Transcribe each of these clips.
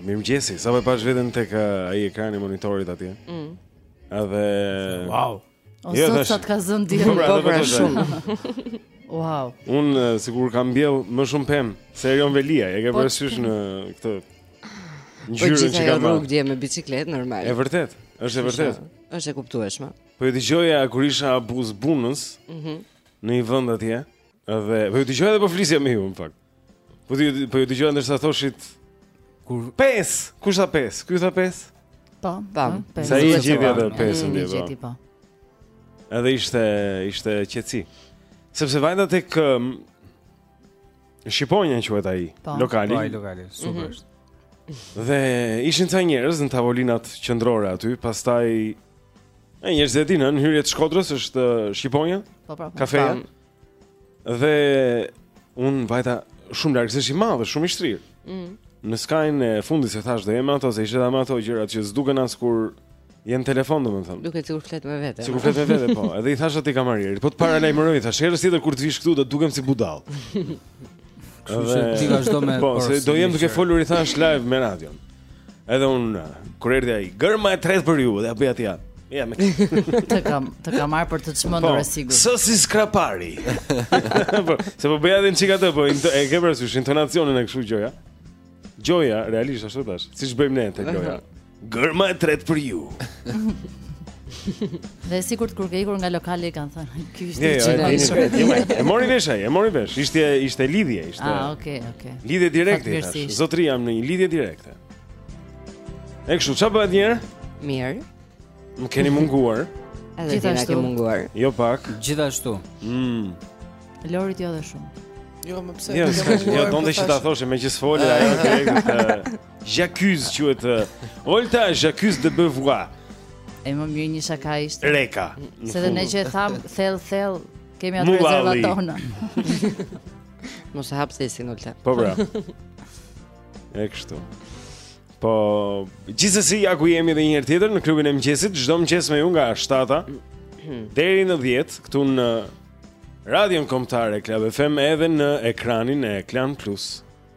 Mirëmëngjesi, sapo e pash veten tek uh, ai ekrani i monitorit atje. Mm. Edhe Wow. O jo, sot sa të ka zënë dielli po, pra, po shumë. Wow. Un uh, sikur kam mbjell më shumë pem se Erion Velia, e ke po, parasysh në këtë po, ngjyrën që kam. Gjithë ajo rrugë dje me biçikletë normal. E vërtet, është e vërtet. Është e kuptueshme. Po ju dëgjoja kur isha buz Bunës. Mhm. Në një vend atje. Dhe po ju dëgjoja edhe po flisja me ju në fakt. Po ju po ju dëgjoja ndërsa thoshit kur 5, kush tha 5? Ky tha 5? Po, po. po Sa e gjeti atë 5-ën e gjeti po. Edhe ishte ishte qetësi. Sepse vajta tek um, Shqiponja quhet ai, po. lokali. Po, ai lokali, super. Mhm. Dhe ishin ca njerëz në tavolinat qendrore aty, pastaj e njerëzit e dinë, në hyrje të Shkodrës është Shqiponja. Po, po. po. Kafeja. Dhe un vajta shumë larg se ësht i madh, shumë i shtrir. Mm. Në skajin e fundit se thash do jem me ato, se isha me ato gjërat që s'duken as kur je n telefon domethënë. Duket sikur flet me vete. Sikur flet me vete po. Edhe i thashë atij kamarierit, po të paralajmëroj, thashë herë tjetër kur të vij këtu do dukem si budall. Kështu që ti vazhdo me Po, se do jem duke folur i thash live me radion. Edhe un kur erdhi ai, gërma e tretë për ju dhe apo atje. Ja, më ka, të ka marrë për të çmendur po, e sigurt. Po, si Skrapari. po, se po bëja edhe një çik atë, po e ke parasysh intonacionin e kështu gjoja. Gjoja realisht ashtu thash, siç bëjmë ne te gjoja. Gërma e tretë për ju. Dhe sikur të kem ikur nga lokali kanë thënë, ky ishte i çfarë. E mori vesh ai, e mori vesh. Ishte ishte lidhje, ishte. Ah, okay, okay. Lidhje direkte. Zotri jam në një lidhje direkte. E kështu, çfarë bëhet njëherë? Mirë. Më keni munguar. Edhe ti na ke munguar. Jo pak. Gjithashtu. Mm. Lorit jo dhe shumë. Jo, mua pse? Jo, jo, donte që ta thoshe me gjithë folja ajo ah. direkte. J'accuse quhet Olta j'accuse de Beauvoir. E më mirë një shaka ishte. Reka. Se dhe ne që e thamë thell thell kemi atë rezervat tona. Mos e hap thesin Olta. Po pra. E kështu. Po gjithsesi ja ku jemi edhe një herë tjetër në klubin e mëngjesit, çdo mëngjes me ju nga 7-a deri në 10 këtu në Radion Kombëtare Club FM edhe në ekranin e Klan Plus.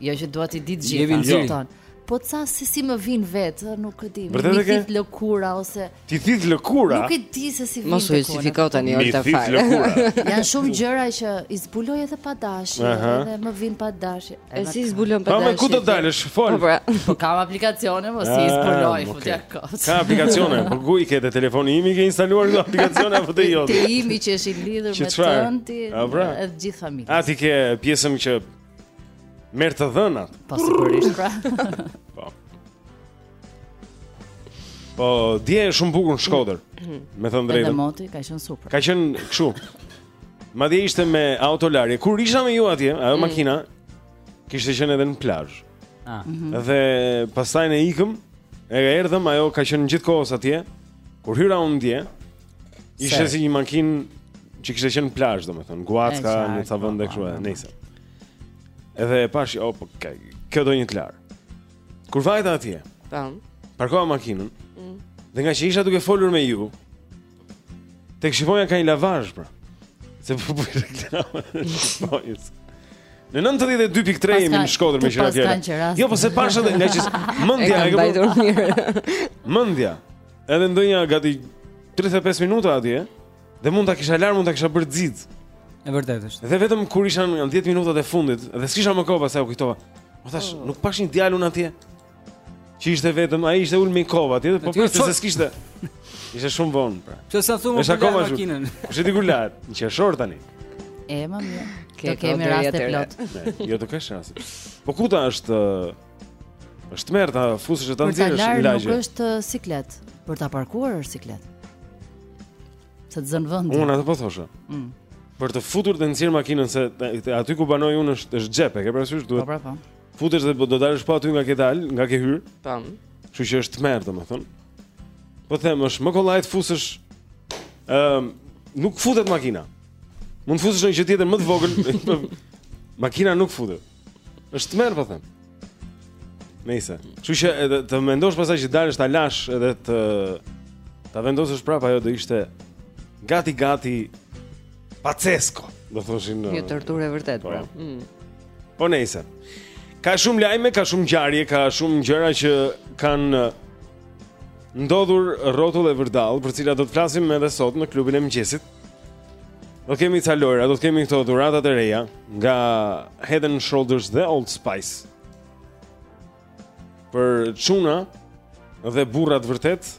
Jo që dua t'i di të gjitha, Jevin Xhiri. kupton. Po ca s'e di si më vin vet, ë, nuk e di. Vërtet Mi e ke? thith lëkura ose Ti thith lëkura. nuk e di se si vin. Mos u te unë, justifiko tani Mi Olta thith fare. lëkura. Janë shumë gjëra që i zbuloj edhe pa dashje, Aha. edhe më vin pa dashje. E si zbulon Pa me ku do dalësh, fol. Po pra. Po kam aplikacione, po si i Ah, zbuloj, okay. futja kot. Ke aplikacione, po ku i ke te telefoni im i ke instaluar këto aplikacione apo te jot? Te imi që është i lidhur Që me çfarë? tëndi, A, pra? edhe gjithë familjen. A ti ke pjesën që Merr të dhënat. Po sigurisht pra. po. Po dje ishte shumë bukur në Shkodër. Mhm. Me thënë drejtën. Edhe moti ka qenë super. Ka qenë kështu. Madje ishte me autolarje. Kur isha me ju atje, ajo mm. makina kishte qenë edhe në plazh. Ah. Mhm. Dhe pastaj ne ikëm, e erdhëm, ajo ka qenë gjithë kohës atje. Kur hyra unë dje, Ishte si një makinë që kishte qenë në plazh, domethënë, guacka në ca vende po, kështu, po, po. nejse. Edhe e pashë, oh, po ka, kjo do një të larë. Kur vajta atje. Tam. Parkova makinën. Mm. Dhe ngaqë isha duke folur me ju, te Xhefonja ka një lavazh, pra. Se po bëj reklamë. Në 92.3 jemi në Shkodër me gjëra tjera. Jo, po s'e pashë dhe ngaqë mendja e ka. Mendja. Edhe ndenja gati 35 minuta atje dhe mund ta kisha larë, mund ta kisha bërë xixë. E vërtetë është. Dhe vetëm kur isha në 10 minutat e fundit dhe s'kisha më kohë pastaj u kujtova. Po thashë, oh. nuk pashë një djalë atje. Që ishte vetëm, ai ishte ulmi kova atje, po pse se s'kishte. Ishte shumë vonë pra. Pse s'e solle për po makinën. Kush e di kur lahet, në qershor tani. E më mirë. Do kemi raste plot. Jo, do kesh raste. Po ku ta është Është tmerr ta fusësh ta nxjerrësh lagje. Për ta nuk është uh, siklet, për ta parkuar është siklet. Se të zën vend. Unë atë po thosha. Mm. Për të futur të nxjerrë makinën se aty ku banoj unë është është xhep, e ke parasysh duhet. Po, pra, po. Futesh dhe do dalësh prapë po aty nga ke dalë, nga ke hyrë. Tan. Kështu që është tmerr, domethënë. Po them, është më kollaj të fusësh ëm ehm, nuk futet makina. Mund të fusësh një gjë tjetër më të vogël. makina nuk futet. Është tmerr po them. Nejse. Kështu që edhe të mendosh pastaj që ta dalësh ta lash edhe të ta vendosësh prapë ajo do ishte gati gati pazzesco, do thoshin. Një torturë e vërtetë po. pra. Mm. Po nejse. Ka shumë lajme, ka shumë ngjarje, ka shumë gjëra që kanë ndodhur rrotull e vërdall, për cilat do të flasim edhe sot në klubin e mëngjesit. Do të kemi ca lojra, do të kemi këto dhuratat e reja nga Head and Shoulders dhe Old Spice. Për çuna dhe burra të vërtetë,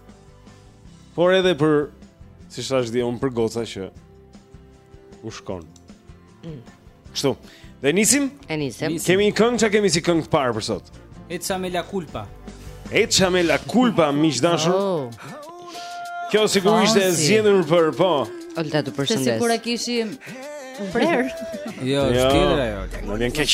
por edhe për siç thashë dhe unë për goca që u shkon. Kështu. Dhe nisim? E nisim. Kemi një këngë, çka kemi si këngë të parë për sot? Échame la culpa. Échame la culpa, miq të dashur. Oh. Kjo sikur ishte e zgjedhur për po. Olta të përshëndes. Se sikur e kishim Frer. Jo, jo. skidra jo. Nuk vjen keq.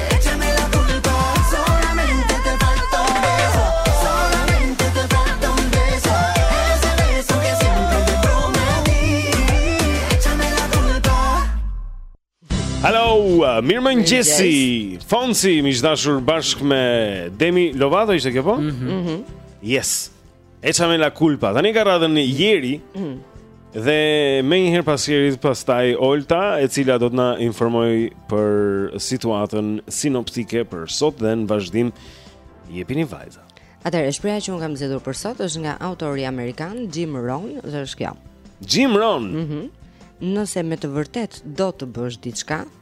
mirëmëngjesi Fonsi, miq dashur bashk me Demi Lovato, ishte kjo po? Mm -hmm. Yes Echame la culpa. Tani ka radhën Jeri. Mm. Dhe me një herë pas Jerit pastaj Olta, e cila do të na informojë për situatën sinoptike për sot dhe në vazhdim jepini vajza. Atëherë shprehja që un kam zgjedhur për sot është nga autori amerikan Jim Rohn, dhe është kjo. Jim Rohn. Mhm. Mm Nëse me të vërtet do të bësh diçka, mm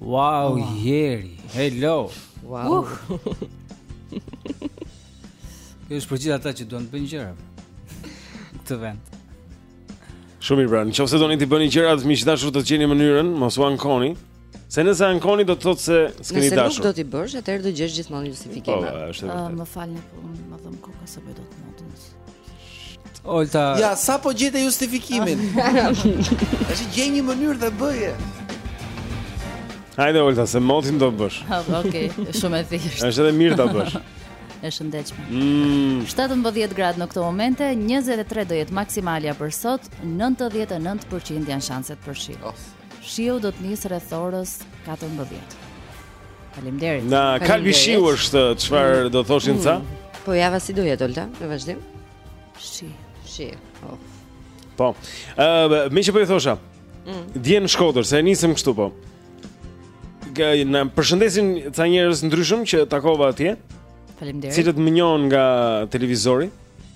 Wow, jeri. Hello. Wow. Kjo është për gjithë ata që duan të bëjnë gjëra. Këtë vend. Shumë mirë, pra qoftë se doni të bëni gjëra, miq dashur do të gjeni mënyrën, mos u ankoni. Se nëse ankoni do të thotë se s'keni dashur. Nëse nuk do t'i bësh, atëherë do gjesh gjithmonë justifikime. Po, është vërtet. Ah, më falni, po më dhemb koka se po do të mund. Olta. Ja, sapo gjete justifikimin. Tash gjej një mënyrë dhe bëje. Hajde Olta, se motin do të bësh. Okej, okay, shumë e thjeshtë. Është edhe mirë ta bësh. E shëndetshme. Mm. 17 gradë në këtë moment, 23 do jetë maksimalja për sot, 99% janë shanset për shi. Oh. Shiu do të nisë rreth orës 14. Faleminderit. Na kalbi shiu është çfarë mm. do thoshin ca? Mm. Po java si do jetë Olta në vazhdim? Shi, shi. Oh. Po. Ë, uh, më çfarë po i thosha? Mm. Dje në Shkodër, se e nisëm kështu po. Na përshëndesin ca njerëz të ndryshëm që takova atje. Faleminderit. Të cilët më njohën nga televizori.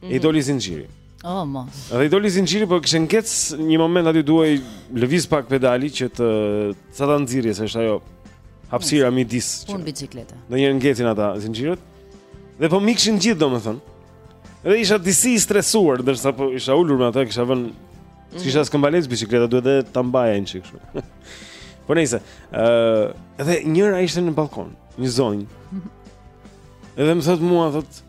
Mm -hmm. I doli zinxhiri. Oh, mos. Dhe i doli zinxhiri, por kishte ngec një moment aty duhej lëviz pak pedali që të sa ta nxirrje, se është ajo hapësira midis. Po në bicikleta. Ndonjëherë ngecin ata zinxhirët. Dhe po mikshin gjithë domethën. Dhe isha disi i stresuar ndërsa po isha ulur me ata, kisha vënë mhm. mm. s'ka këmbalec bicikleta duhet edhe ta mbaja një çik kështu. Po nejse, ë uh, edhe njëra ishte në balkon, një zonjë. Edhe më thot mua thotë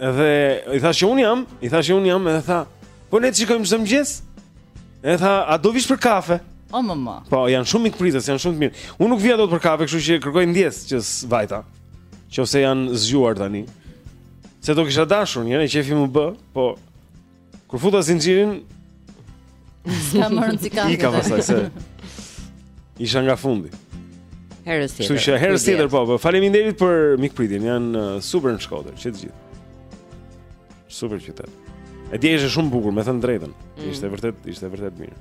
Edhe i thashë un jam, i thashë un jam edhe tha, po ne të shikojmë çdo mëngjes. Edhe tha, a do vish për kafe? O më më. Po janë shumë mikpritës, janë shumë të mirë. Unë nuk vija dot për kafe, kështu që kërkoj ndjes që s'vajta. Qofse janë zgjuar tani. Se do kisha dashur, njeri, qefi m'u bë, po Kur futa zinxhirin, s'ka më rëndësi ka. Ika pastaj se isha nga fundi. Herën tjetër. Kështu që herën tjetër po, po faleminderit për mikpritjen, janë uh, super në Shkodër, që të gjithë. Super qytet. Edhe ishte shumë bukur, me thënë të drejtën. Mm. Ishte vërtet, ishte vërtet mirë.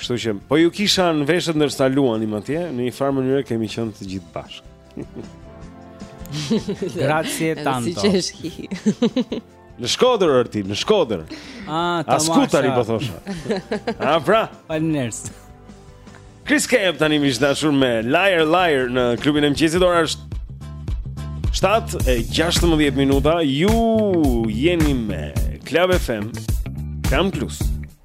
Kështu që po ju kisha në veshët ndërsa luanim atje, në një farë mënyrë kemi qenë të gjithë bashkë. Grazie Edhe tanto. Si që është hi. Në Shkodër Arti, në Shkodër. Ah, tamam. A Scutari po thosha. Ah, pra. Faleminderit. Chris Cave tani miq të dashur me Liar Liar në klubin e mëngjesit ora është 7:16 minuta. Ju jeni me Club FM Kam Plus.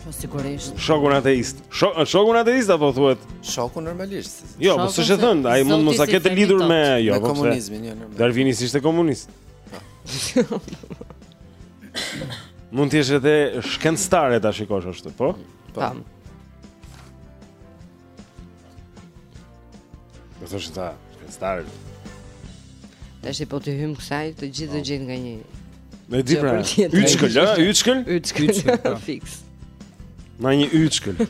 Po sigurisht. Shokun ateist. Shok, shokun ateist apo thuhet? Shoku normalisht. Jo, po s'është thënë, ai mund mos ta ketë lidhur me jo, po komunizmin, jo normalisht. Darvini s'ishte komunist. Mund të jesh edhe shkencëtar e ta shikosh ashtu, po? Po. Do të thosh ta shkencëtar. Tash po të hyjmë kësaj, të gjithë do po. gjejnë nga një. Me di pra. Yçkël, a? Yçkël? Yçkël. Po. Fiks. S'na një yçkël.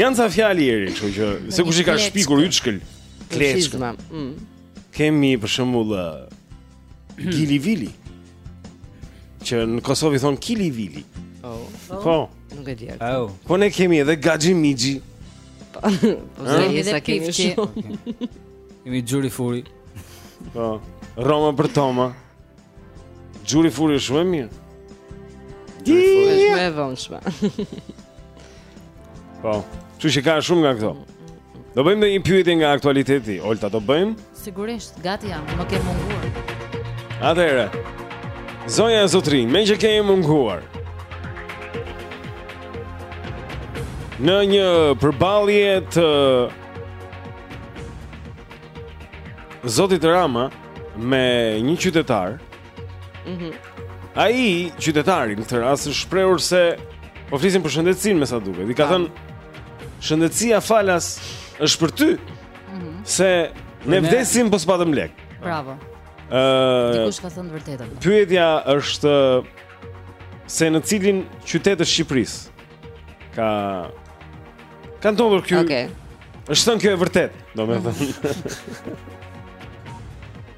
Janë ca fjalë Eri, kështu që s'e di kush i ka shpikur yçkël. Kleçkë. Mm. Kemi për shembull Gili Vili. Që në Kosovë i thonë Kili Vili. Po. Po. po. Nuk e di atë. Po. po ne kemi edhe Gaxhi Mixhi. Po, po se sa kemi ti. Kemi Xhuri Furi. Po. Rroma për Toma. Xhuri Furi është shumë e mirë. Di, është më e vonshme. Po. Kështu që ka shumë nga këto. Do bëjmë ndonjë pyetje nga aktualiteti. Olta, do bëjmë? Sigurisht, gati jam, më ke munguar. Atëherë. Zonja e zotërinj, meqë ke munguar. Në një përballje të zotit Rama me një qytetar, Mhm. Ai qytetari në këtë rast është shprehur se po flisim për shëndetësinë me sa duket. I ka thënë shëndetësia falas është për ty. Mhm. Se ne vdesim po s'patëm lek. Bravo. Ëh, dikush ka thënë të vërtetën. Pyetja është se në cilin qytet të Shqipërisë Ka Ka ndodhur kjo. Okej. Okay. Është thënë kjo e vërtet, domethënë.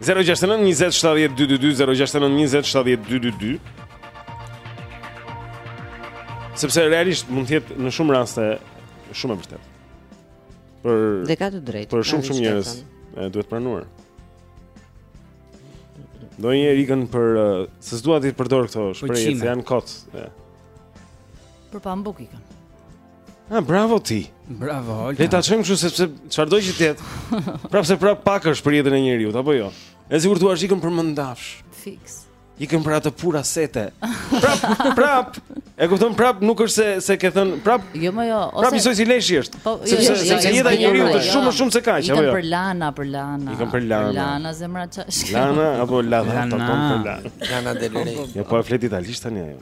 069 20 70 222 069 20 70 222 Sepse realisht mund të jetë në shumë raste shumë e vërtetë. Për Dhe ka të drejtë. Për shumë shumë njerëz duhet pranuar. Do një: ikën për uh, se s'dua t'i përdor këto shprehje, janë kot. Ja. Për pambuk ikën. Ah, bravo ti. Bravo, Olga. Le ta çojmë kështu sepse çfarëdo që të jetë. Prapëseprapë pak është për jetën e njeriu, apo jo? E sigurt thuash ikën për mëndafsh. Fiks. Ikën për atë pura seta. Prap, prap. E kupton prap nuk është se se ke thën prap. Jo, mo, jo, ose. Prap njësoj si leshi është. Po, jo, sepse jo, jo, sepse jeta e njeriu është shumë më shumë se kaq, apo jo? Ikën për lana, për lana. Ikën për lana. Lana zemra çashtë. Lana apo lana, apo për lana. Lana del rei. Jo, po flet italisht tani ajo.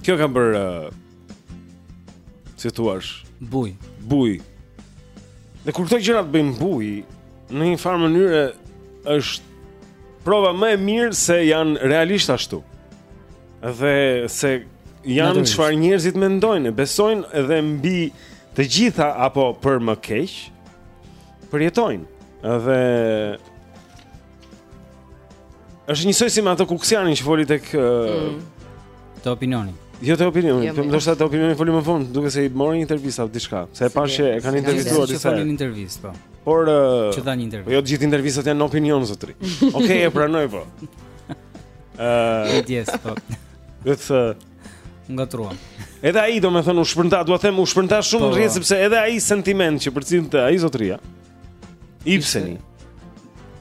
Kjo ka bërë uh, si thua, buj. Buj. Dhe kur këto gjërat bëjnë buj, në një farë mënyre është prova më e mirë se janë realisht ashtu. Dhe se janë çfarë njerëzit mendojnë, besojnë edhe mbi të gjitha apo për më keq, përjetojnë. Dhe Është njësoj si me atë kuksianin që foli tek mm. te Opinioni. Jo te Opinioni, jo, do të thotë te Opinioni foli më vonë, duke se i mori një intervistë apo diçka. Se e pashë e kanë intervistuar disa. Foli një intervistë, po. Por që dha një intervistë. Po jo të gjitha intervistat janë në Opinion zotri. Okej, e pranoj po. Ëh, e di, po. U ngatërruam. Edhe ai domethënë u shpërnda, dua të them u shpërnda shumë po, në rrjet po. sepse edhe ai sentiment që përcillte ai zotria. Ibseni.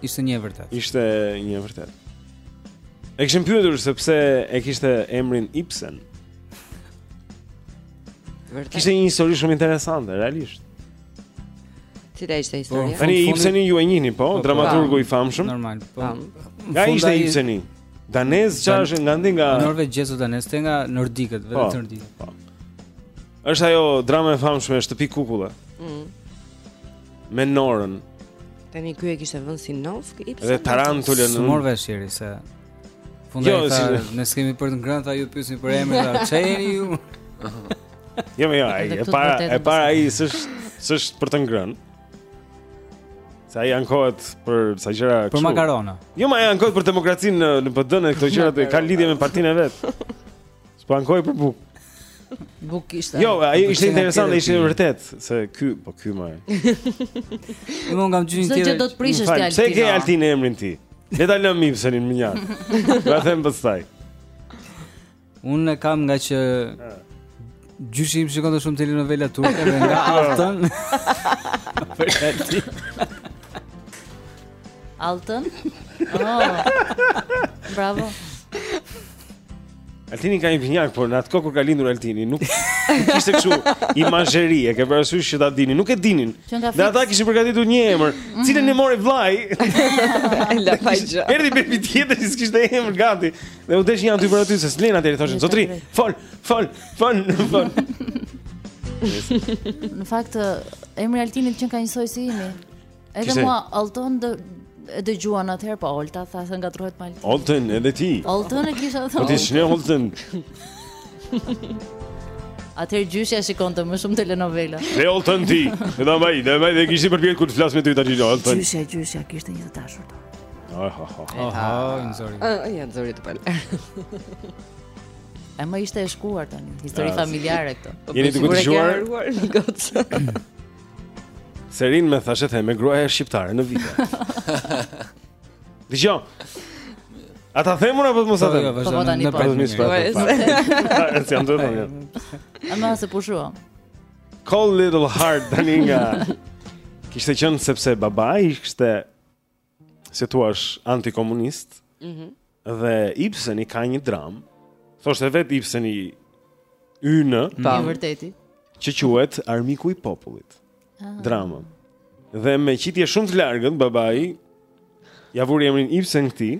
Ishte një e vërtetë. Ishte një e vërtetë. E kishim pyetur sepse e kishte emrin Ibsen. Vërtet. Ishte një histori shumë interesante, realisht. Cila ishte historia? Tani po, Ibseni ju e njihni, po, po, po. dramaturgu i famshëm. Normal, po. Nga ishte Ibseni? Danez çfarë është nga ndi nga Norvegjez ose danez te nga nordikët, vetë nordikët. Po. Është ajo drama e famshme Shtëpi kukulle. Mm. Me Norën. Tani ky e kishte vënë si nofkë Ibsen. Dhe Tarantulën. Nuk merr vesh njeri se fundi jo, ta si... ne s'kemi për të ngrënë ta ju pyesni për emrin ta keni ju. Jo, jo, ai e para e para ai s'është s'është për të ngrënë. Se ai ankohet për ca gjëra kështu. Për makarona. Jo, mo ai ankohet për demokracinë në PD e këto gjëra, ka lidhje me partinë e vet. S'po ankohem për bukë. Bukë ishte. Jo, ai ishte interesant, ishte vërtet se ky, po ky më. Unë ngam gjin tjetër. Se do të prishësh ti Altin. Pse ke Altin emrin ti? Le ta lëmë Ibsenin më njëherë. Do ta them pastaj. Unë e kam ngaqë gjyshi im shikonte shumë telenovela turke dhe nga Alton. Alton? Oh. Bravo. Altini ka një binjak, por në atë kohë kur ka lindur Altini, nuk kishte kështu imazheri, e ke parasysh që ta dinin, nuk e dinin. Dhe ata kishin përgatitur një emër, mhm. cilën e mori vllai. La fajë. Erdhi bebi tjetër që s'kishte emër gati. Dhe u desh një aty për aty se s'len atë, thoshin, "Zotri, fol, fol, fol, fol." Në fakt, emri Altinit ka njësoj si imi. Edhe mua Alton e dëgjuan atëherë po Olta tha se ngatërrohet me Alton. Olton edhe ti. Olton e kisha thënë. Po të ishe Olton. Atëherë gjyshja shikonte më shumë telenovela. Dhe Olton ti. Dhe ta mbaj, dhe mbaj dhe ki respekt kur të flasë me ty të gjithë Olton. Gjyshja, gjyshja, kishte një të dashur të. Aha, aha, aha, aha, e nxori. Ja, nxori të palarat. E më ishte e shkuar tani, histori familjare këto. Jeni të këtë shuar? Jeni të këtë shuar? Serin me thashetheme gruaja shqiptare në vite. Dëgjoj. A ta them unë apo mos ta po, them? Jo, po, po tani po. Në pesë minuta. Si jam duhet unë. Ama se pushuam. Cold little heart tani nga. Kishte qenë sepse babai ishte si thua, antikomunist. Mhm. Mm dhe Ibseni ka një dramë. Thoshte vet Ibseni ynë, i vërteti. Që quhet Armiku i popullit. Ah. Drama. Dhe me qitje shumë të largët babai ia vuri emrin Ibsen këtij.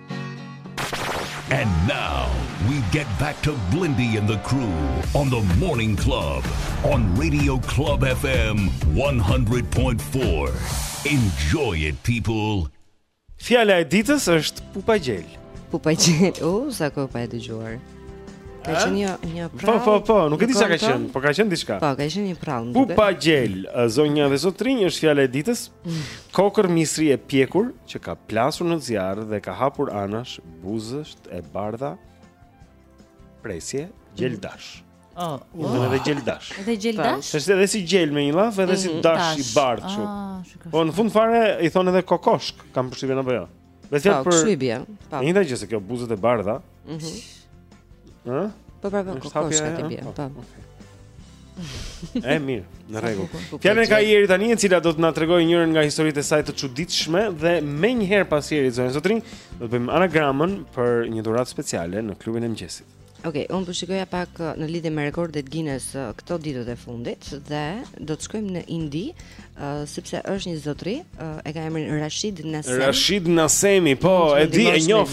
And now we get back to Blindy and the crew on the Morning Club on Radio Club FM 100.4. Enjoy it people. Fjala e ditës është pupagjel. Pupagjel, u, oh, sa kohë pa e dëgjuar. Ka qenë një një përrallë. Po po po, nuk e di çka ka qenë, po ka qenë diçka. Po, ka qenë një përrallë. Pupagjel, zonja dhe zotërinj është fjala e ditës. Kokërr misri e pjekur që ka plasur në zjarr dhe ka hapur anash, buzët e bardha. Presje, gjeldash. Oh, oh. Dhe edhe gjeldash. Edhe gjel po. dash. Është edhe si gjel me një llaf, edhe si mm, dash i bardhë kështu. Ah, po në fund fare i thonë edhe kokoshkë, kam përshtypjen apo jo. Me zjarë po, për... Kështu i bie. Po. E një dreq se kjo buzët e bardha. Mm -hmm. Në? Po pra për kokoshka të bie. Po. po. e mirë, në rregull. Fjalën e ka Eri tani e cila do të na tregojë njërën nga historitë e saj të çuditshme dhe menjëherë pas Erit zonja zotërinj do të bëjmë anagramën për një dhuratë speciale në klubin e mëngjesit. Ok, unë po shikoja pak uh, në lidhje me rekordet Guinness uh, këto ditët e fundit dhe do të shkojmë në Indi, uh, sepse është një zotëri, uh, e ka emrin Rashid Nasemi. Rashid Nasemi, po, e di, e njoh.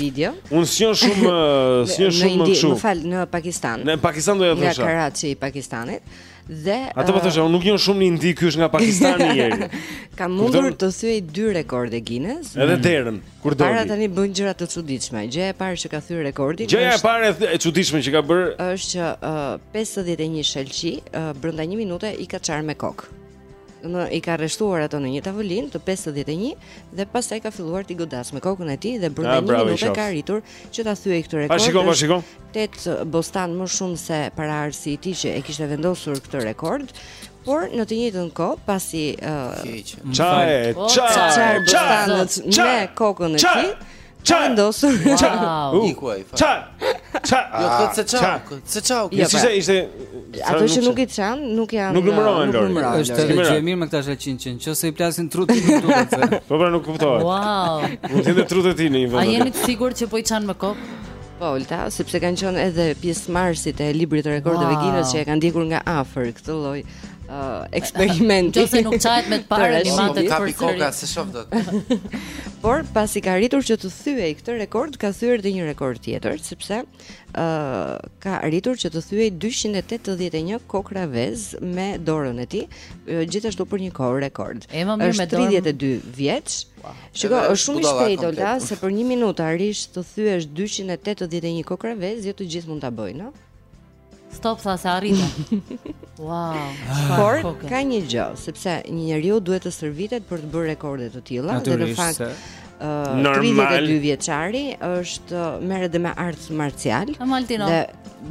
Unë s'njoh shumë, uh, s'njoh shumë kështu. Në Indi, më fal, në Pakistan. Në Pakistan do të thosha. Nga Karachi i Pakistanit. Dhe Atë po thosha, unë nuk njoh shumë në Indi, ky është nga Pakistani, njeri. Ka mundur të thyejë dy rekorde Guinness. Edhe derën, kur doli. Para tani bën gjëra të çuditshme. Gjëja e parë që ka thyer rekordin. Gjëja e parë e çuditshme që ka bërë është që uh, 51 shalqi uh, brenda 1 minute i ka çarë me kokë. Në, i ka rreshtuar ato në një tavolinë të 51 dhe pastaj ka filluar t'i godasë me kokën e tij dhe brenda 1 minute ka arritur që ta thyejë këtë rekord. Pa shiko, pa shiko. Tetë bostanë më shumë se paraardhësi i tij që e kishte vendosur këtë rekord. Por në të njëjtën kohë, pasi ë Çaj, çaj, çaj, çaj, kokën e tij. Çaj vendosur. Wow. Iku ai. Çaj. Çaj. Jo, këtë s'e çau. S'e çau. Jo, pra. ishte ishte Ato që nuk i çan, nuk janë nuk numërohen. Nuk numërohen. Është edhe gjë mirë me këta shalqinj që nëse i plasin trutë nuk duket. Po pra nuk kuptohet. Wow. Nuk jeni trutë ti në një vend. A jeni të sigurt që po i çan me kokë? Po, Olta, sepse kanë qenë edhe pjesëmarrësit e librit të rekordeve wow. Guinness që e kanë ndjekur nga afër këtë lloj uh, eksperimenti. Nëse nuk çahet me të parë në matë të kapi koka s'e shoh dot. Por pasi ka arritur që të thyejë këtë rekord, ka thyer edhe një rekord tjetër, sepse uh, ka arritur që të thyejë 281 kokrra vezë me dorën e tij, uh, gjithashtu për një kohë rekord. E po mirë me dorën. Është 32 vjeç. Shiko, është shumë i shpejtë Olta, se për 1 minutë arrin të thyesh 281 kokrra vezë, jo të gjithë mund ta bëjnë, no? Stop tha se arrite. Wow. Ah. Por ka një gjë, sepse një njeriu duhet të stërvitet për të bërë rekorde të tilla dhe në fakt ë uh, 32 vjeçari është merret dhe me art marcial dhe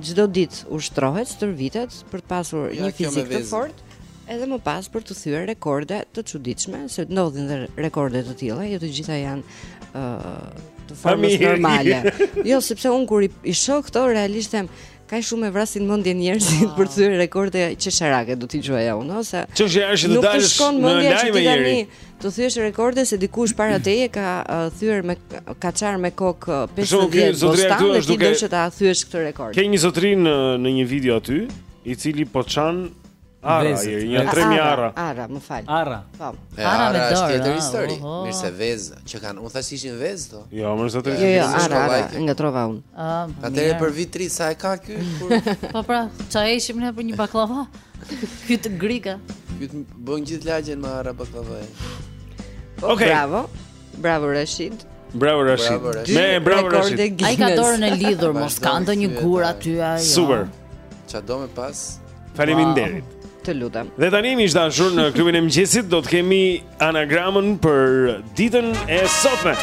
çdo ditë ushtrohet, stërvitet për të pasur ja, një fizik të fortë edhe më pas për të thyer rekorde të çuditshme, se ndodhin dhe rekorde të tilla, jo të gjitha janë ë uh, të formës normale. jo, sepse unë kur i, i shoh këto realisht them Kaq shumë e vrasin mendjen njerëzit ah. për të thyer rekorde qesharake, do t'i quaja unë, ose Çështja është që të dalësh në lajm e njëri. Të thyesh rekorde se dikush para teje ka uh, thyer me ka çarë me kokë 50 bostanë dhe ti do që ta thyesh këtë rekord. Ke një zotëri në, në një video aty, i cili po çan Ara, jeri, një tre mijë arra. Arra, më fal. Arra. Po. Arra me dorë. Është tjetër histori. Mirë se vezë, që kanë, unë thashë ishin vezë këto. Jo, më sa të. Jo, jo, arra, arra, ngatërrova unë. Ëm. Atëherë për vit 3 sa e ka ky? Po pra, ça ishim ne për një bakllava? Ky të griga. Ky të bën gjithë lagjen me arra bakllava. Po, Okej. Bravo. Bravo Rashid. Bravo Rashid. Me bravo Rashid. Ai ka dorën e lidhur, mos ka ndonjë gur aty ajo. Super. Ça do me pas Faleminderit. Wow. Të lutem. Dhe tani miq të dashur në klubin e mëngjesit do të kemi anagramën për ditën e sotme.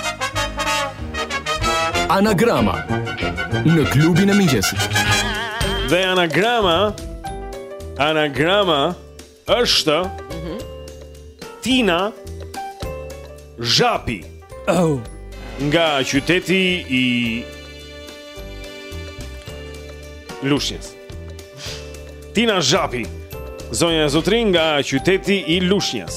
Anagrama në klubin e mëngjesit. Dhe anagrama anagrama Është mhm. Tina Zhapi. Oh. Nga qyteti i Lushnjës. Tina Zhapi, zonja e zotërinj nga qyteti i Lushnjës.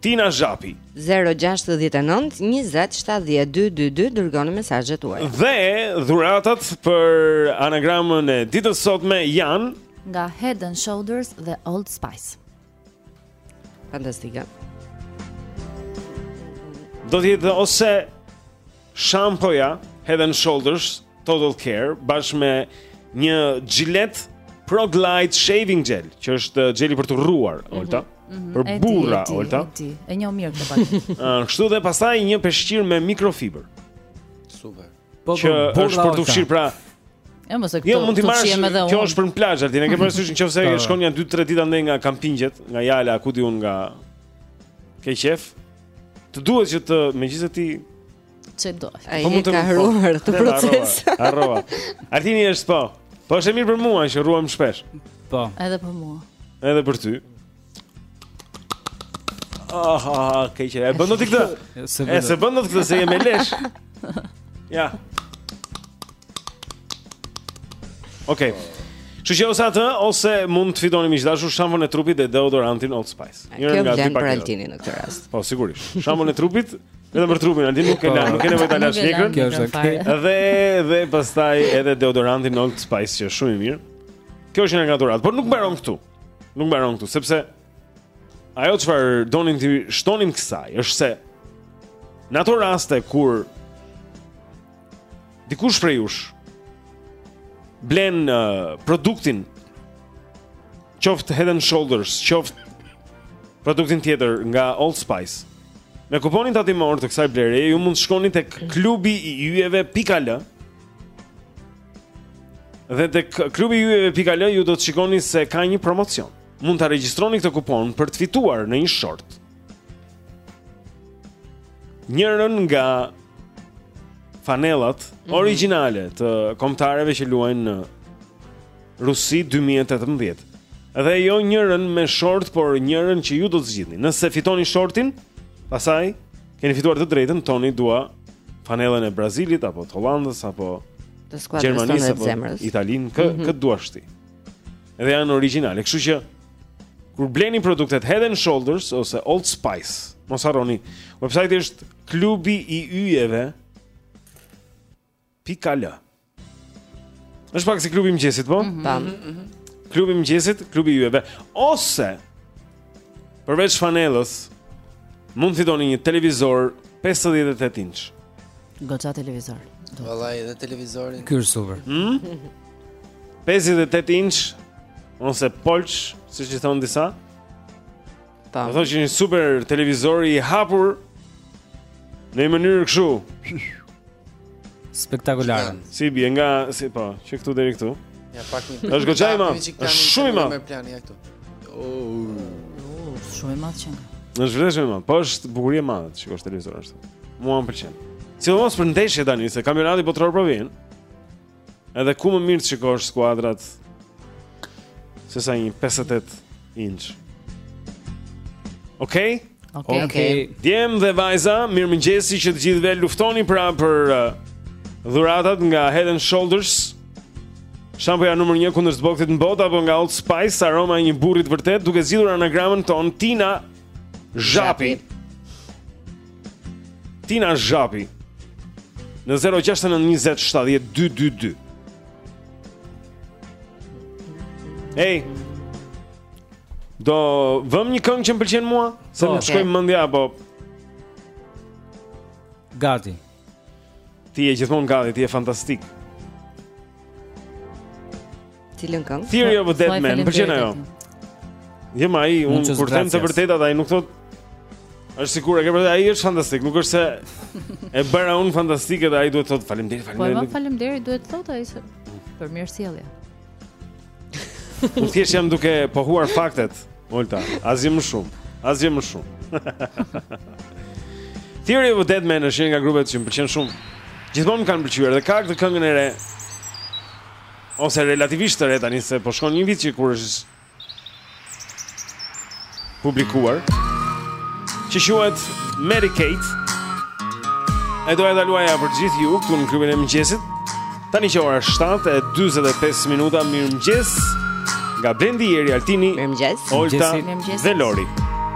Tina Zhapi 069 20 70 222 dërgoni mesazhet tuaja. Dhe dhuratat për anagramën e ditës sotme janë nga Head and Shoulders dhe Old Spice. Fantastike. Do të jetë ose Shampoja Head and Shoulders Total Care bashkë me një Gillette ProGlide Shaving Gel, që është uh, xheli për t'u rruar, mm -hmm. Olta. Mm -hmm. Për burra, Olta. E njoh mirë këtë pak. Ëh, kështu dhe pastaj një peshqir me mikrofibër. Super. Po që po, është për të fshirë pra. Jo, mos e kuptoj. Jo, mund të marrësh edhe unë. Kjo është për në plazh, aty, e ke parasysh nëse po. shkon ja një 2-3 ditë andej nga kampingjet, nga Jala, ku di unë nga ke qejf, Të duhet që të, megjithëse ti ç'e do. Ai po e ka harruar këtë proces. Harrova. Altini është po. Po është e mirë për mua që rruhem shpesh. Po. Edhe për mua. Edhe për ty. Ah, ah, ah, keqja. E bën dot këtë. S'e bën dot këtë se jemi lesh. Ja. Okej. Okay. Kështu që ose atë ose mund të fitoni miq të dashur shampon e trupit dhe deodorantin Old Spice. Një nga dy paketat. Altinin në këtë rast. Po sigurisht. Shampon e trupit dhe për trupin, aty nuk e la, nuk është nevoja ta lash mjekrën. Kjo është okay. Dhe dhe pastaj edhe deodorantin Old Spice që është shumë i mirë. Kjo është një nga dhuratat, por nuk mbaron këtu. Nuk mbaron këtu sepse Ajo çfarë donim të shtonim kësaj është se në ato raste kur dikush prej jush blen uh, produktin qoftë Head and Shoulders, qoftë produktin tjetër nga Old Spice. Me kuponin tatimor të kësaj blerje, ju mund të shkoni tek klubi i yjeve pikë al. Dhe tek klubi i yjeve pikë al ju do të shikoni se ka një promocion. Mund ta regjistroni këtë kupon për të fituar në një short. Njërën nga fanellat mhm. origjinale të kombëtareve që luajnë në Rusi 2018. Dhe jo njërën me short, por njërën që ju do të zgjidhni. Nëse fitoni shortin, pastaj keni fituar të drejtën të thoni dua fanellën e Brazilit apo të Holandës apo të Gjermanisë apo Italinë kë mm -hmm. kë duash ti? Edhe janë origjinale, kështu që kur bleni produktet Head and Shoulders ose Old Spice, mos harroni, websajti është klubi i yjeve pikë al. Është pak si klubi i mëngjesit, po? Mm -hmm. Klubi i mëngjesit, klubi i yjeve ose Përveç fanellës, mund të fitoni një televizor 58 inç. Goxha televizor. Vallai edhe televizorin. Ky është super. Hm? 58 inç ose polç, siç i thonë disa. Ta. Domethënë një super televizor i hapur në një mënyrë kështu. Spektakolare. Si bie nga si po, që këtu deri këtu. Ja pak një. Është goxha i madh. Është shumë i madh. Oh, shumë i madh që. Në zhveshë shumë i madh. Po është bukuri e madhe të shikosh televizor ashtu. Mua më pëlqen. Sidomos për ndeshje tani se kampionati botëror po vjen. Edhe ku më mirë të shikosh skuadrat se sa një 58 inch. Okej? Okay? Okej. Okay. Okay. Djem dhe vajza, mirëmëngjesi që të gjithëve luftoni pra për uh, dhuratat nga Head and Shoulders. Shampoja numër 1 kundër zbokthit në botë apo nga Old Spice, aroma e një burri të vërtetë, duke zgjidhur anagramën tonë Tina Zhapi. Tina Zhapi Në 067-222 Ej Do vëm një këngë që më pëlqen mua Se po, më shkoi mendja apo Gati Ti je gjithmonë gati, ti je fantastik Cilën këngë? Theory of a Dead Man, më pëlqen ajo. Jo, më ai, unë kur them të vërtetat, ai nuk thotë Është, se e ke vërtetë, ai është fantastik, nuk është se e bëra unë fantastike dhe ai duhet të thotë faleminderit, faleminderit. Po, faleminderit duhet të thotë ai se për mirësjellje. Unë thjesht jam duke pohuar faktet, Olta, asgjë më shumë, asgjë më shumë. Theory of a Dead Man është një nga grupet që më pëlqen shumë. Gjithmonë më kanë pëlqyer dhe ka këtë këngën e re ose relativisht të re tani se po shkon një vit që kur është publikuar që quhet Medicate e doja ta luaja për të gjithë ju këtu në klubin e mëngjesit tani që ora është 7:45 minuta mirëmëngjes nga Blendi Eri Altini mirëmëngjes Olta dhe Lori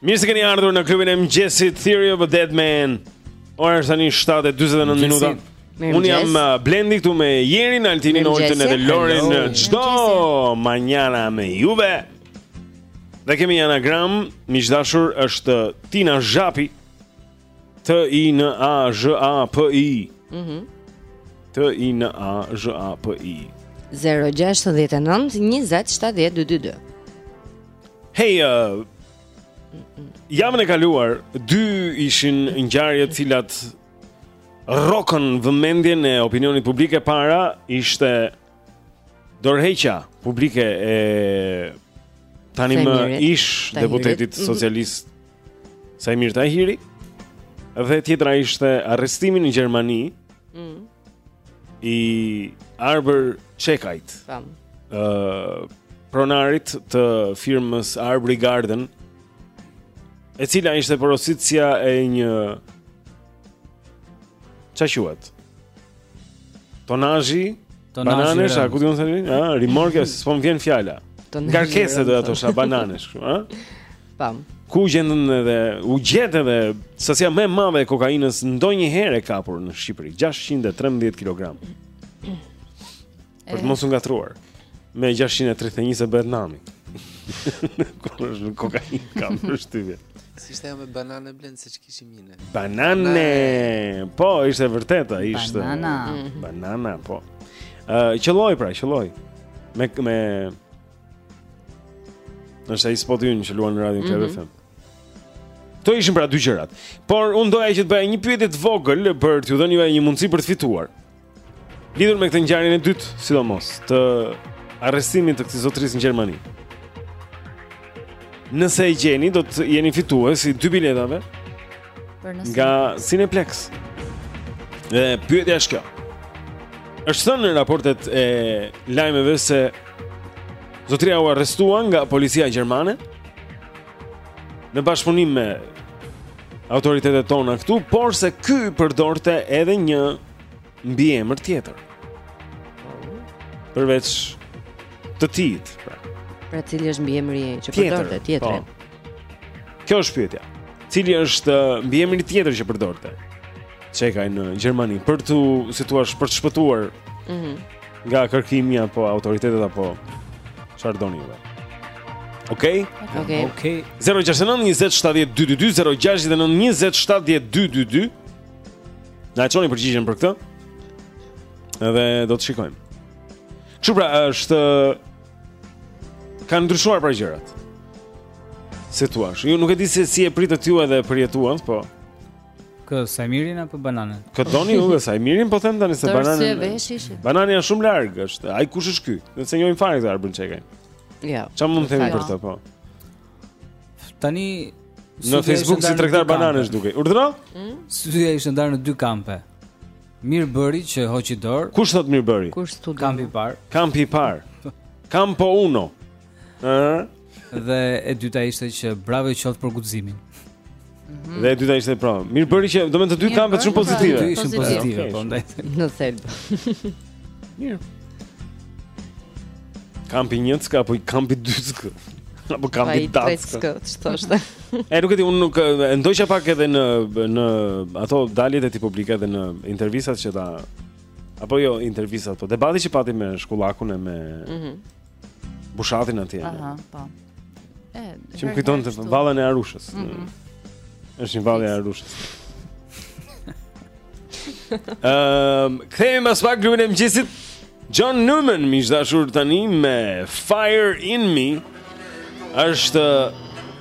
Mirë se keni ardhur në klubin e mëngjesit Theory of a Dead Man. Ora është tani 7:49 minuta. Unë jam uh, Blendi këtu me Erin, Altinin, Oltën dhe Lorin çdo manjana me juve. Dhe kemi një anagram, miq të dashur është Tina Zhapi. T I N A Z H A P I. Mhm. Mm T I N A Z H A P I. 069 20 70 222. Hey, uh, javën e kaluar, dy ishin ngjarje të cilat rrokën vëmendjen e opinionit publik e para ishte Dorëheqja publike e tanimë ish deputetit mhm. socialist mm -hmm. Saimir Tahiri dhe tjetra ishte arrestimi në Gjermani mm -hmm. i Arbër Çekajt. Tamam. ë uh, pronarit të firmës Arbëri Garden e cila ishte porositësja e një Ça quhet? Tonazhi, bananesh, a ku do të them? A, rimorkio, s'po më vjen fjala. Ngarkese do të thosha bananesh, a? Pam. Ku u gjetën edhe u gjet edhe sasia më e madhe e kokainës ndonjëherë e kapur në Shqipëri, 613 kg. Për të mos u ngatërruar. Me 631 se bëhet nami. Kur është kokainë kam përshtypje. Si ishte me banane Blendi se ç'kishim ne. Banane. Po, ishte vërtet, ishte. Banana. Mhm. Banana, po. Ë, uh, qëlloi pra, qëlloi. Me me Në një spot ynë që luan në radio në mm -hmm. Këto ishin pra dy gjërat. Por unë doja që të bëja një pyetje të vogël për t'ju dhënë juve një mundësi për të fituar. Lidhur me këtë ngjarjen e dytë, sidomos të arrestimit të këtij zotërisë në Gjermani. Nëse e gjeni, do të jeni fitues i dy biletave nga Cineplex. Dhe pyetja është kjo. Është thënë në raportet e lajmeve se zotëria u arrestua nga policia gjermane në bashkëpunim me autoritetet tona këtu, porse ky përdorte edhe një mbiemër tjetër. Përveç të tijit, pra. Pra cili është mbiemri që përdorte tjetër? Po. Kjo është pyetja. Cili është uh, mbiemri tjetër që përdorte? Çekaj në Gjermani për tu, si thuash, për të shpëtuar. Mhm. Mm nga kërkimi apo autoritetet apo çfarë doni ju. Okej. Okej. Okej. 069 20 70 222 069 20 70 222 Na e çoni përgjigjen për këtë? Edhe do të shikojmë. Kështu pra, është kanë ndryshuar pra gjërat. Si thua, ju nuk e di se si e pritët ju edhe përjetuat, po. Kë Saimirin apo bananën? Kë doni ju Saimirin, po them tani se bananën. Banania është shumë larg, është. Ai kush është ky? Ne s'e njohim fare këtë Arbër Çekaj. Jo. Çfarë mund të themi për të, po? Tani në Facebook si tregtar bananesh dukej. Urdhëro? Mm? Studioja ishte ndarë në dy kampe. Mirë bëri që hoqi dorë. Kush thotë mirë bëri? Kush studio? Kampi i parë. Kampi i parë. Kampo uno. Ëh. Dhe e dyta ishte që bravo i qoftë për guximin. Mhm. Dhe e dyta ishte pra. Mirë bëri që, domethënë të dy kampet shumë pozitive. Dy ishin pozitive, po ndaj. Në thelb. Mirë. Kampi njëcka, apo i kampi dycka? Apo kampi datska? Kampi dycka, që të është. E, nuk e di, unë nuk, e ndoqa pak edhe në, në ato daljet e tij publike edhe në intervistat që ta... Apo jo, intervistat, po debati që pati me Shkullakun e me... Mm -hmm. Bushatin atje. Aha, po. E, që më kujtonte vallen e Arushës. Mm -hmm. Është një valle e Arushës. Ehm, kthehemi pas pak Klubin e mëngjesit. John Newman më është dashur tani me Fire in Me. Është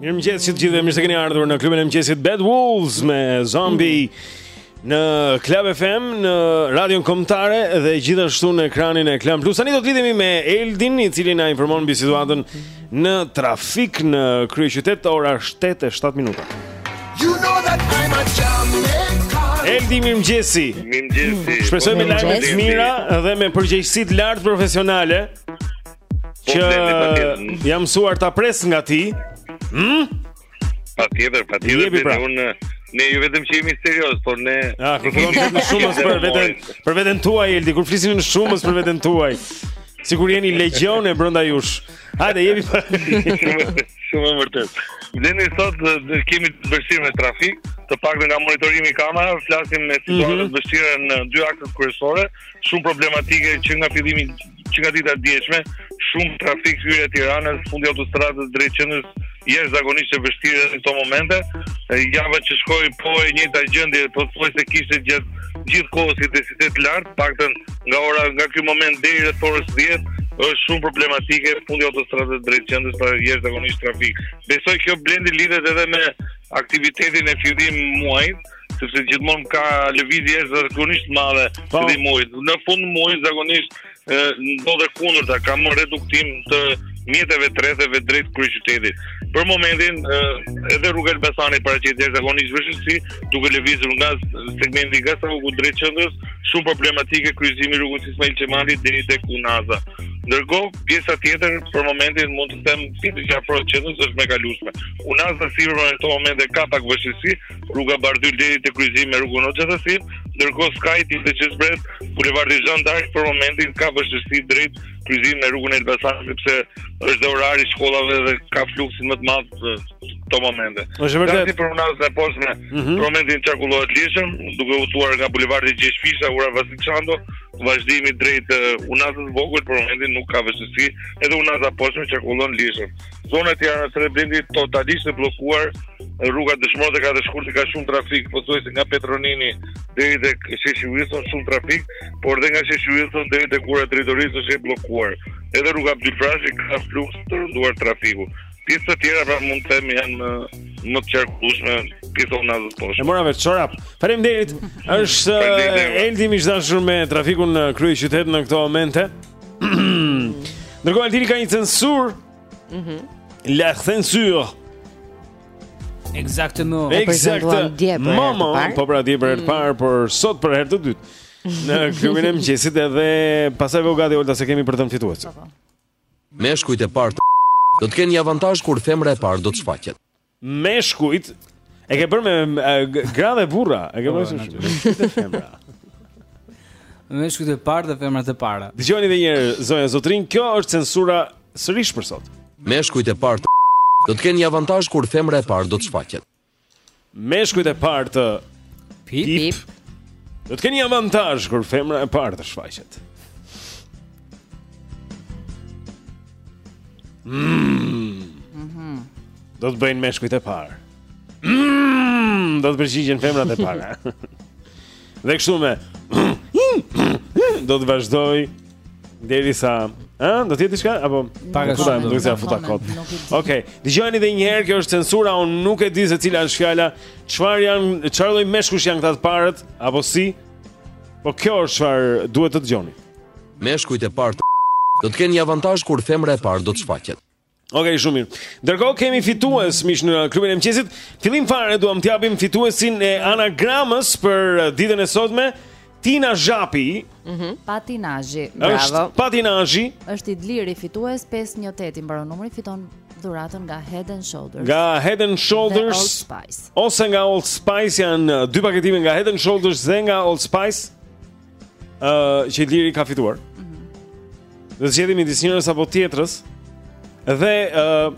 Mirëmëngjes të gjithëve mirë se keni ardhur në Klubin e Mëngjesit Bad Wolves me Zombie Në Club FM, në Radion Kombëtare dhe gjithashtu në ekranin e Klan Plus Tani do të lidhemi me Eldin i cili na informon mbi situatën në trafik në kryeqytet Ora është 8 e 7 minuta you know that I'm a Eldi mirëmëngjesi Mirëmëngjesi Shpresoj me lajme të mira dhe me përgjegjësi të lartë profesionale Që jam mësuar ta pres nga ti. Hm? Patjetër, patjetër, pra. unë ne jo vetëm që jemi serioz, por ne Ja, kur fillon të më shumë për veten, për veten tuaj Eldi, kur flisim më shumë për veten tuaj. Sikur jeni legjion e brenda jush. Hajde, jemi pa. Shumë vërtet. Ne ne sot kemi të vështirë me trafik, të paktën nga monitorimi i kamerave, flasim për situata mhm. të vështira në dy akset kryesore, shumë problematike që nga fillimi që nga dita e djeshme, shumë trafik hyrja e Tiranës, fundi i autostradës drejt qendrës jashtëzakonisht e vështirë në këto momente. Java që shkoi po e njëjta gjendje, pothuajse kishte gjatë gjithë kohës densitet të lartë, të paktën nga ora nga ky moment deri rreth orës dhjetë, është shumë problematike fundi i autostradës drejt qendrës ka jashtëzakonisht trafik. Besoj kjo Blendi lidhet edhe me aktivitetin e fillimmuajit, sepse gjithmonë ka lëvizje jashtëzakonisht të madhe po. fillim muajit. Në fund muaji zakonisht ndodh e kundërta, ka më reduktim të mjeteve të rretheve drejt kryeqytetit. Për momentin edhe rruga e Elbasanit paraqet jashtëzakonisht vështirësi duke lëvizur nga segmenti i Gasavu drejt qendrës, shumë problematike kryqëzimi i rrugës Ismail Qemali deri tek Unaza. Ndërkohë, pjesa tjetër për momentin mund të them si që afrohet qendrës është më e kalueshme. Unaza sipër në këtë moment ka pak vështirësi, rruga Bardhyl deri te kryqëzimi me rrugën Hoxha Tahsin, ndërkohë skaji tjetër që zbret bulevardi Zhan d'Ark për momentin ka vështirësi drejt kryqëzimit me rrugën e Elbasanit sepse është dhe orari i shkollave dhe ka fluks më të madh këto momente. Është vërtet. Gati për unazën e poshtme. Mm -hmm. Për momentin qarkullohet lirshëm, duke filluar nga bulevardi Gjergj Fishta, ura Vasil Shanto, vazhdimi drejt unazës së vogël për momentin nuk ka vështirësi, edhe unaza e poshtme qarkullon lirshëm. zona e Tiranës së Re, Blendi, totalisht e bllokuar rruga Dëshmorët e Katër Shkurtit ka shumë trafik pothuajse nga Petro Nini deri tek Sheshi Wilson shumë trafik por dhe nga Sheshi Wilson deri tek ura e drejtorisë është e bllokuar edhe rruga Abdyl Frashëri ka fluks të rënduar trafiku pjesë të tjera mund të themi janë më, më të qarkullueshme pjesë të unazës poshtë. E mora vetë çorap. Faleminderit. Është Eldi të dashur me trafikun në kryeqytet në këto momente. Ndërkohë Altini ka një censurë. Mhm. Mm La censure. Exactement. Exactement. Mama, po pra dje për herë të mm. parë, por sot për herë të dytë. Në klubin e mëngjesit edhe pasaj bëhu gati Olta se kemi për të fituesit. Po, po. Meshkujt e parë do të kenë një avantazh kur femra e parë do të shfaqet. Meshkujt e ke bërë me gra dhe burra, e ke bërë me femra. Meshkujt e parë dhe femrat e para. Dëgjoni edhe një herë zonja zotërinj, kjo është censura sërish për sot. Meshkujt e parë do të kenë një avantazh kur femra e parë do të shfaqet. Meshkujt e parë pip, pip. do të kenë një avantazh kur femra e parë të shfaqet. Mmm. Mhm. Do të bëjnë meshkujt e parë. Mmm, do të përgjigjen femrat e para. Dhe kështu me do të vazhdoj derisa, ë, do të jetë diçka apo pak ashtu do të jetë futa kot. Okej, dëgjojeni edhe një herë, kjo është censura, unë nuk e di se cila është fjala. Çfarë janë, çfarë lloj meshkujsh janë këta të parët apo si? Po kjo është çfarë duhet të dëgjoni. Meshkujt e parë do të kenë një avantazh kur femra e parë do të shfaqet. Ok, shumë mirë. Ndërkohë kemi fitues miq në klubin e mëngjesit. Fillim fare duam të japim fituesin e anagramës për uh, ditën e sotme. Tina Zhapi. Mhm. Mm Patinazhi. Bravo. Është Patinazhi. Është Idlir fitues 518 i mbaron numri fiton dhuratën nga Head and Shoulders. Nga Head and Shoulders. Old Spice. Ose nga Old Spice janë uh, dy paketime nga Head and Shoulders dhe nga Old Spice. ë uh, që Idliri ka fituar. Mm -hmm. Do zgjedhë midis njërës apo tjetrës. Dhe ë uh,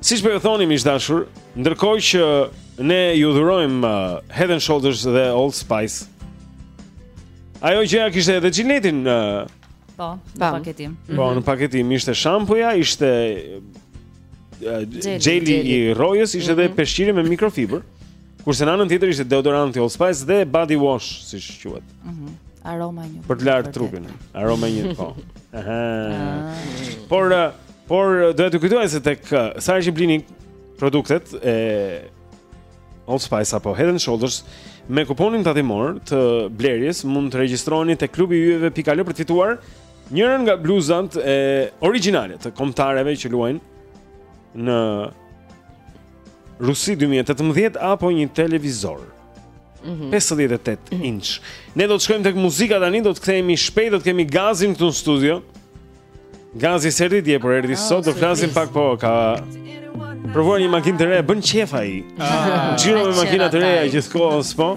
siç po ju thonim miq dashur, ndërkohë që ne ju dhurojmë uh, Head and Shoulders dhe Old Spice. Ajo gjëja kishte edhe Gillette-in uh, Po, në Bam. paketim. Po, në mhm. paketim ishte shampuja, ishte uh, xheli i rrojës, ishte edhe mm -hmm. peshqiri me mikrofibër. Kurse në anën tjetër ishte deodoranti Old Spice dhe body wash, siç quhet. Mhm. Mm aroma një. Për të larë trupin. Aroma një po. Aha. Ah. Por eh, por eh, duhet të kujtoj se tek eh, sa herë që blini produktet e Old Spice apo Head and Shoulders me kuponin tatimor të blerjes mund të regjistroheni te klubi i yjeve pikë al për të fituar njërën nga bluzat origjinale të kombëtareve që luajnë në Rusi 2018 apo një televizor. Mm -hmm. 58 mm -hmm. inch. Ne do të shkojmë tek muzika tani, do të kthehemi shpejt, do të kemi Gazin këtu në studio. Gazi s'erdhi dje, por erdhi oh, sot, do flasim pak po ka provuar një makinë të re, bën qejf ai. Ah. Xhiro me makina të reja gjithkohës po.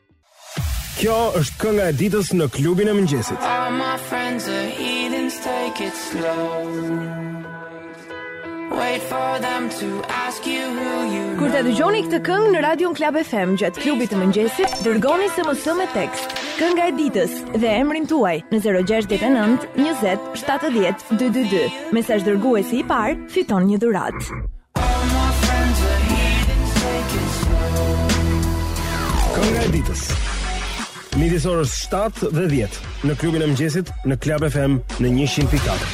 Kjo është kënga e ditës në klubin e mëngjesit. All my friends are heathens, take it slow. Wait for them to ask you who you Kur ta dëgjoni këtë këngë në radion Club FM gjatë klubit të mëngjesit, dërgoni SMS me tekst, kënga e ditës dhe emrin tuaj në 069 20 70 222. Mesazh dërguesi i parë fiton një dhuratë. Kënga e ditës. Midis orës 7 dhe 10 në klubin e mëngjesit në Club FM në 100.4.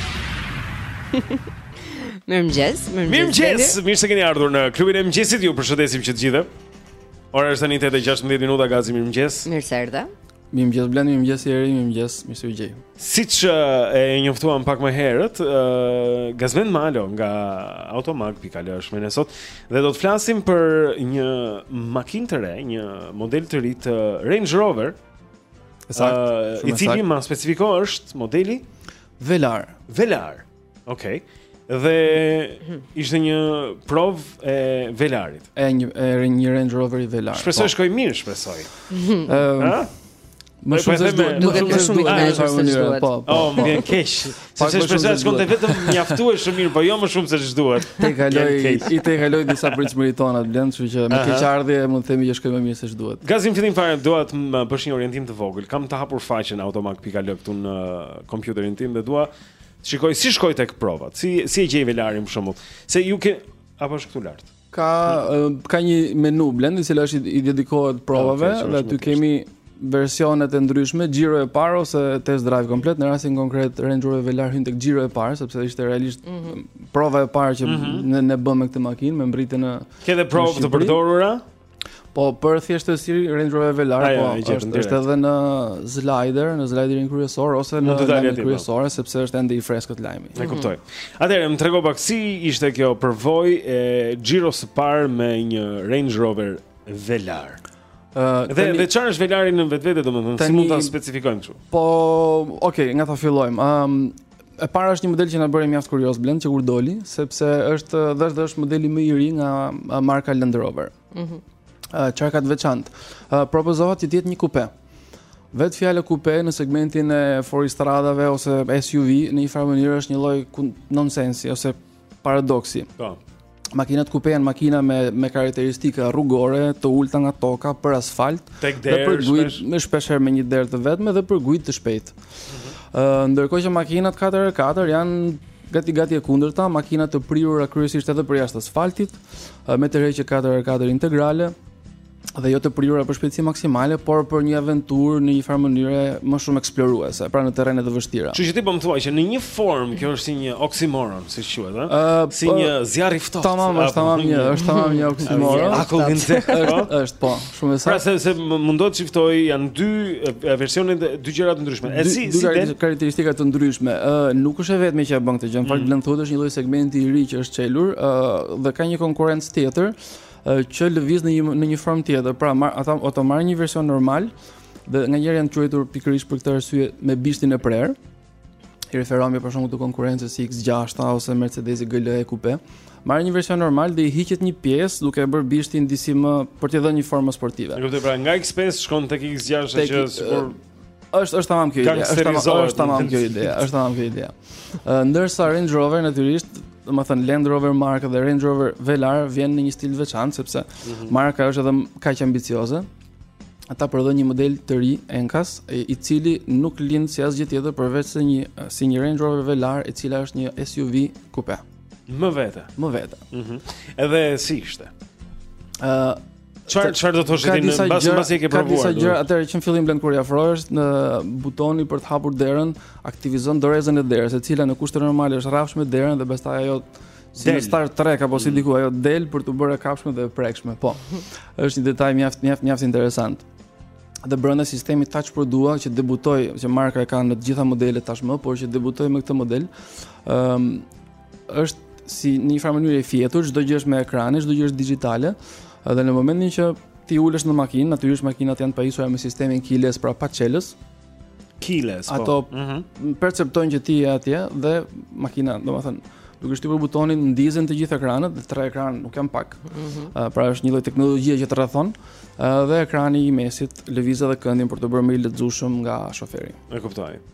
Mirëmëngjes, mirëmëngjes. Mirëmëngjes, mirë se keni ardhur në klubin e mëngjesit. Ju përshëndesim që të gjithëve. Ora është tani 8:16 minuta, Gazmend mirëmëngjes. Mirë se erdhe. Mirëmëngjes Blendi, mirëmëngjes Eri, mirëmëngjes, mirë se ju gjej. Siç e njoftuam pak më herët, uh, Gazmend Malo nga Automag pikë al është me ne sot Dhe do të flasim për një makinë të re, një model të ri të uh, Range Rover Ekzakt, uh, I cili ma specifiko, është modeli Velar Velar Okej. Okay. Dhe mhm. ishte një provë e Velarit. E një e një Range Rover i Velarit. Shpresoj po. shkoi mirë, shpresoj. Ëm. Ehm, më shumë se duhet, nuk e ke shumë duhet në çfarë mënyrë, po. po oh, më po. vjen keq. Sepse shpresoj të shkonte vetëm mjaftueshëm mirë, po jo më shumë se ç'duhet. Tejkaloi, i tejkaloi disa pritshmëri tonat Blend, kështu që me keqardhje mund të themi që shkoi më mirë se ç'duhet. Gazmend fillim fare dua të më bësh një orientim të vogël. Kam të hapur faqen automag.al këtu në kompjuterin tim dhe dua Shikoj si shkoj tek provat. Si si e gjej Velarin për shembull? Se ju ke apo është këtu lart. Ka ka një menu Blendi e cila është i dedikohet provave okay, dhe aty kemi versionet e ndryshme, xhiro e parë ose test drive komplet, në rastin konkret Range Rover Velar hyn tek xhiro e parë sepse ishte realisht mm -hmm. prova e parë që mm -hmm. ne ne bëmë me këtë makinë, me mbërritjen në Ke edhe prova të përdorura? Po për thjeshtësi Range Rover Velar po është, është edhe në slider, në sliderin kryesor ose në dalin po. kryesore sepse është ende i freskët lajmi. E kuptoj. Atëherë më trego pak si ishte kjo përvojë e xhiros së parë me një Range Rover Velar. Uh, dhe tani, dhe çfarë është Velari në vetvete domethënë si mund ta specifikojmë kështu? Po, okay, nga ta fillojmë. Ëm um, E para është një model që na bëri mjaft kuriozë Blend që kur doli, sepse është dhe është, është modeli më i ri nga marka Land Rover. Mhm. Mm Çfarë uh, ka të veçantë? Uh, propozohet që të jetë një kupe. Vetë fjala kupe në segmentin e fuoristradave ose SUV në një farë mënyrë është një lloj nonsensi ose paradoksi. Po. Makinat kupe janë makina me me karakteristika rrugore të ulta nga toka për asfalt dhe për guidë me shpeshherë me një derë të vetme dhe për guidë të shpejtë. Ëh, mm -hmm. uh, ndërkohë që makinat 4x4 janë gati gati e kundërta, makina të prirura kryesisht edhe për jashtë asfaltit, uh, me tërheqje 4x4 integrale, dhe jo të prirura për shpejtësi maksimale, por për një aventurë në një farë mënyre më shumë eksploruese, pra në terrene të vështira. Kështu që ti po më thua që në një formë kjo është si një oksimoron, siç quhet, ëh? Uh, si po, një zjarr i ftohtë. Tamam, është tamam një, është tamam një oksimoron. Akull i nxehtë, po? Është po, shumë e saktë. Pra se se mundohet të çiftojë dy versione të dy gjëra të ndryshme. E si si dy karakteristika të ndryshme. Ëh, nuk është e vetme që e bën këtë gjë. Në fakt, mm. Blend, do të thotë është një lloj segmenti i ri që është çelur, ëh, dhe ka një konkurrencë tjetër. që lëviz në një në një formë tjetër. Pra, mar, ata ato marrin një version normal dhe nganjëherë janë quajtur pikërisht për këtë arsye me bishtin e prerë. I referohemi për shembull të konkurrencës si X6 ose Mercedes-i GLE Coupe. Marrin një version normal dhe i hiqet një pjesë duke e bërë bishtin disi më për t'i dhënë një formë sportive. Kuptoj pra, nga X5 shkon tek X6 që sikur Është është tamam kjo ide. Është tamam, është tamam kjo ide. Është tamam kjo ide. Ndërsa Range Rover natyrisht, domethënë Land Rover marka dhe Range Rover Velar vjen në një stil të veçantë sepse mm -hmm. marka është edhe kaq ambicioze. Ata prodhojnë një model të ri enkas, i cili nuk lind si asgjë tjetër përveç se një si një Range Rover Velar, e cila është një SUV coupe. Më vete. Më vete. Mhm. Mm edhe si ishte. Ëh, uh, Çfarë çfarë do të thoshe ti mbas mbasi e ke provuar? Ka disa gjëra, atëherë që në fillim Blend kur i afrohesh në butoni për të hapur derën, aktivizon dorezën e derës, e cila në kushte normale është rrafsh me derën dhe pastaj ajo si në Star Trek apo si mm. diku ajo del për t'u bërë e kapshme dhe e prekshme. Po. Është një detaj mjaft mjaft mjaft interesant. Dhe brenda sistemi Touch Pro Duo që debutoi, që marka e ka në të gjitha modelet tashmë, por që debutoi me këtë model, ëm um, Është si në një farë mënyrë e fjetur, çdo gjë është me ekrane, çdo gjë është digjitale, dhe në momentin që ti ulesh në makinë, natyrisht makinat janë të pajisura me sistemin keyless, pra pa çelës. Keyless. Po. Ato mm -hmm. perceptojnë që ti je atje dhe makina, domethënë, duke shtypur butonin ndizen të gjithë ekranet, dhe tre ekrane nuk janë pak. Mm -hmm. uh, pra është një lloj teknologjie që të rrethon, uh, dhe ekrani i mesit lëviz edhe këndin për t'u bërë më i lexueshëm nga shoferi. E kuptoj.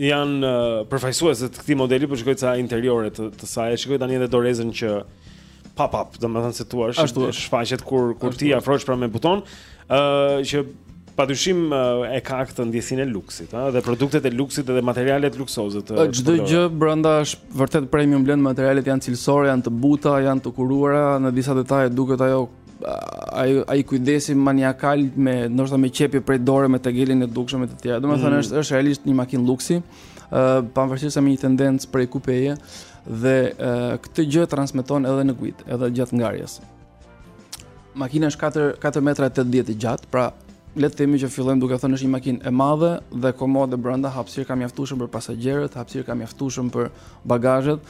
janë uh, përfaqësuese të këtij modeli, po shikoj ca interiore të, të saj. Shikoj tani edhe dorezën që pop up, domethënë siç thua, ashtu është shfaqet kur kur ashtu ti afrohesh pra me buton, ë uh, që padyshim uh, e ka këtë ndjesinë e luksit, ëh, dhe produktet e luksit dhe materialet luksoze të. Çdo gjë brenda është vërtet premium Blend, materialet janë cilësore, janë të buta, janë të kuruara, në disa detaje duket ajo ai ai kujdesi maniakal me ndoshta me qepje prej dore me tegelin e dukshëm e të tjera. Domethënë mm. është është realisht një makinë luksi, ë uh, pavarësisht se me një tendencë prej kupeje dhe uh, këtë gjë transmeton edhe në guidë, edhe gjatë ngarjes. Makina është 4 4 metra 80 e gjatë, pra le të themi që fillojmë duke thënë është një makinë e madhe dhe komode brenda, hapësirë ka mjaftueshëm për pasagjerët, hapësirë ka mjaftueshëm për bagazhet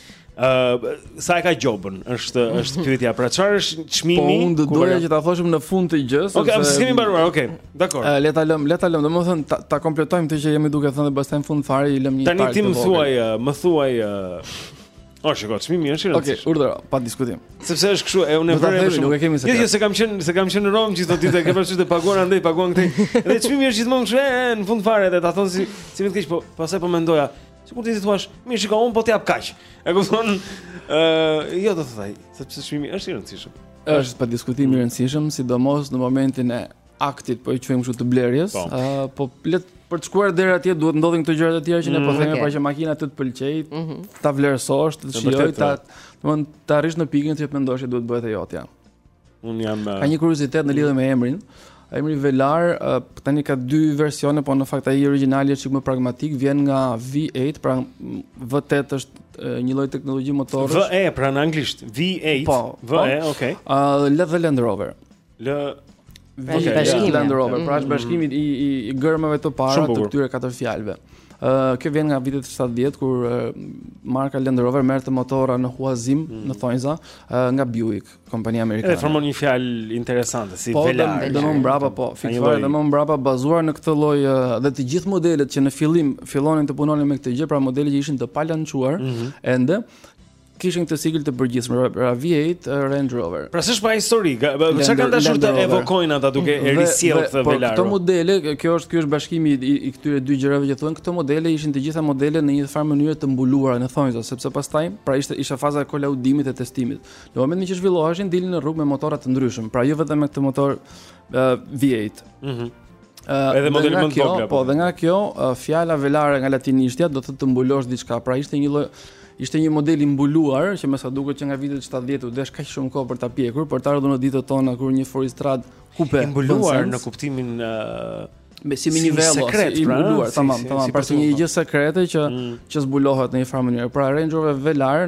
sa e ka gjobën është është pyetja. Pra çfarë është çmimi? Po unë doja që ta thoshim në fund të gjës. Okej, okay, s'kemi mbaruar. Okej. Okay. Dakord. Uh, le ta lëm, le ta lëm. Domethënë ta, ta kompletojmë këtë që jemi duke thënë dhe pastaj në fund fare i lëm një tani Tani ti më thuaj, uh, më thuaj uh... O shiko, çmimi është i rëndë. Okej, okay, urdhëro, pa diskutim. Sepse është kështu, e unë vë re për shkak. Nuk e kemi se. Jo, jo, se kam qenë, se kam qenë në Romë gjithë ato ditë, ke pasur të paguar andaj, paguan këtej. Dhe çmimi është gjithmonë kështu, në fund fare edhe ta thonë si si më të keq, po pastaj po mendoja, Sikur t'i thuash, "Mirë, shiko, un po të jap kaq." E kupton? Ë, uh, jo do të thoja, sepse çmimi është i rëndësishëm. Është pa diskutim i rëndësishëm, sidomos në momentin e aktit, po i quajmë kështu të blerjes, po. ë po për të shkuar deri atje duhet ndodhin këto gjëra të tjera që ne po mm, themi, pra që makina të të pëlqej, mhm. ta vlerësosh, të shijoj, ta, domthonë të arrish në pikën që mendosh që duhet bëhet e jotja. Unë jam Ka një kuriozitet në lidhje me emrin. Emri Velar uh, tani ka dy versione, po në fakt ai origjinali është shumë pragmatik, vjen nga V8, pra V8 është uh, një lloj teknologji motorësh. VE, pra në anglisht, V8. Po, VE, po. E, okay. Uh, L dhe Land Rover. L Pra okay, bashkimi Land Rover, pra është mm. bashkimi i i, i gërmave të para të këtyre katër fjalëve. Ë uh, kjo vjen nga vitet 70 kur uh, marka Land Rover merrte motora në huazim mm. në thonjza uh, nga Buick. kompania amerikane. Edhe formon një fjalë interesante si po, velar. Po, më mbrapa po, fitore dhe më mbrapa bazuar në këtë lloj dhe të gjithë modelet që në fillim fillonin të punonin me këtë gjë, pra modelet që ishin të palançuar mm -hmm. ende kishin këtë sigël të përgjithshme, pra, pra V8 Range Rover. Pra s'është pa histori, çka kanë dashur të evokojnë ata duke e risjellë këtë po, Velar. Këto modele, kjo është ky është bashkimi i, i këtyre dy gjërave që thonë, këto modele ishin të gjitha modele në një farë mënyre të mbuluara në thonjza, sepse pastaj pra ishte isha faza e kolaudimit e testimit. Në momentin që zhvilloheshin dilin në rrugë me motora të ndryshëm, pra jo vetëm me këtë motor uh, V8. Mhm. Mm Uh, edhe modeli më i vogël. Po, dhe nga kjo, uh, fjala velare nga latinishtja do të thotë të mbulosh diçka. Pra ishte një lloj ishte një model i mbuluar që me sa duket që nga vitet 70 u desh kaq shumë kohë për ta pjekur, për të ardhur në ditët tona kur një fuoristradë kupe i mbuluar në kuptimin uh, me si me një vello pra, i mbuluar, tamam, tamam, pra si një gjë sekrete që mm. që zbulohet në një farë mënyrë. Pra Range Rover Velar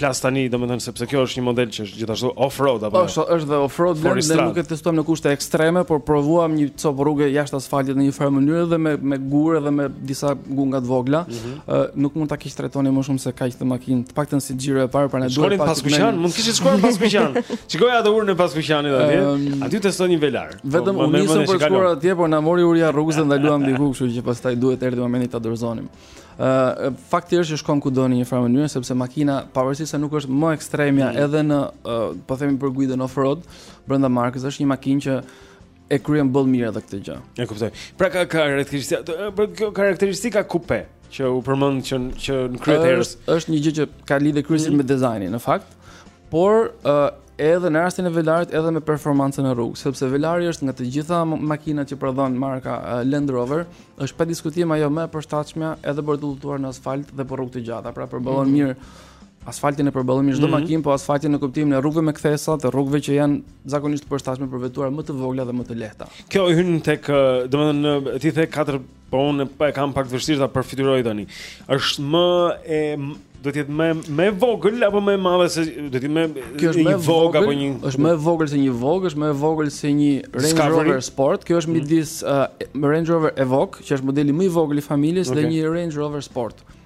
Flas tani, domethënë sepse kjo është një model që është gjithashtu off-road apo. Është, jo? është dhe off-road, ne ne nuk e testuam në kushte ekstreme, por provuam një copë rruge jashtë asfaltit në një farë mënyre dhe me me gurë dhe me disa gunga të vogla. Mm -hmm. uh, nuk mund ta keqtrajtonim më shumë se kaq atë makinë, të paktën si xhiro e parë, pra ne duhet Paskuqan, mund kishit shkuar Paskuqan. Shiko atë urën e Paskuqanit aty. Um, aty testoni një velar. Vetëm po, u nisëm për shkuar atje, por na mori uria rrugës dhe ndaluam diku, kështu që pastaj duhet erdhi momenti ta dorëzonim. Ë fakti është që shkon kudo në një farë mënyrë sepse makina pavarësisht se nuk është më ekstremja mm. edhe në uh, po themi për guidë off-road brenda markës është një makinë që e kryen boll mirë edhe këtë gjë. E kuptoj. Pra ka karakteristika por kjo karakteristika kupe që u përmend që që në krye të herës është një gjë që ka lidhje kryesisht mm. me dizajnin në fakt. Por uh, Edhe në rastin e Velarit, edhe me performancën në rrugë, sepse Velari është nga të gjitha makinat që prodhon marka Land Rover, është pa diskutim ajo më e përshtatshmja edhe për të udhëtuar në asfalt dhe për rrugë të gjata, pra përballon mm -hmm. mirë asfaltin e përballon mirë çdo mm -hmm. makinë, po asfaltin në kuptimin e rrugëve me kthesa, të rrugëve që janë zakonisht të përshtatshme për vetura më të vogla dhe më të lehta. Kjo hyn tek, domethënë ti the katër Po unë e kam pak të vështirë ta përfytyroj tani. Është më e do të jetë më më e vogël apo më e madhe se do të jetë më Kjo është më e vogël apo një është më e vogël se një Vogue, është më e vogël se një Range Rover Sport. Kjo është mhm. midis uh, Range Rover Evoque, që është modeli më i vogël i familjes okay. dhe një Range Rover Sport.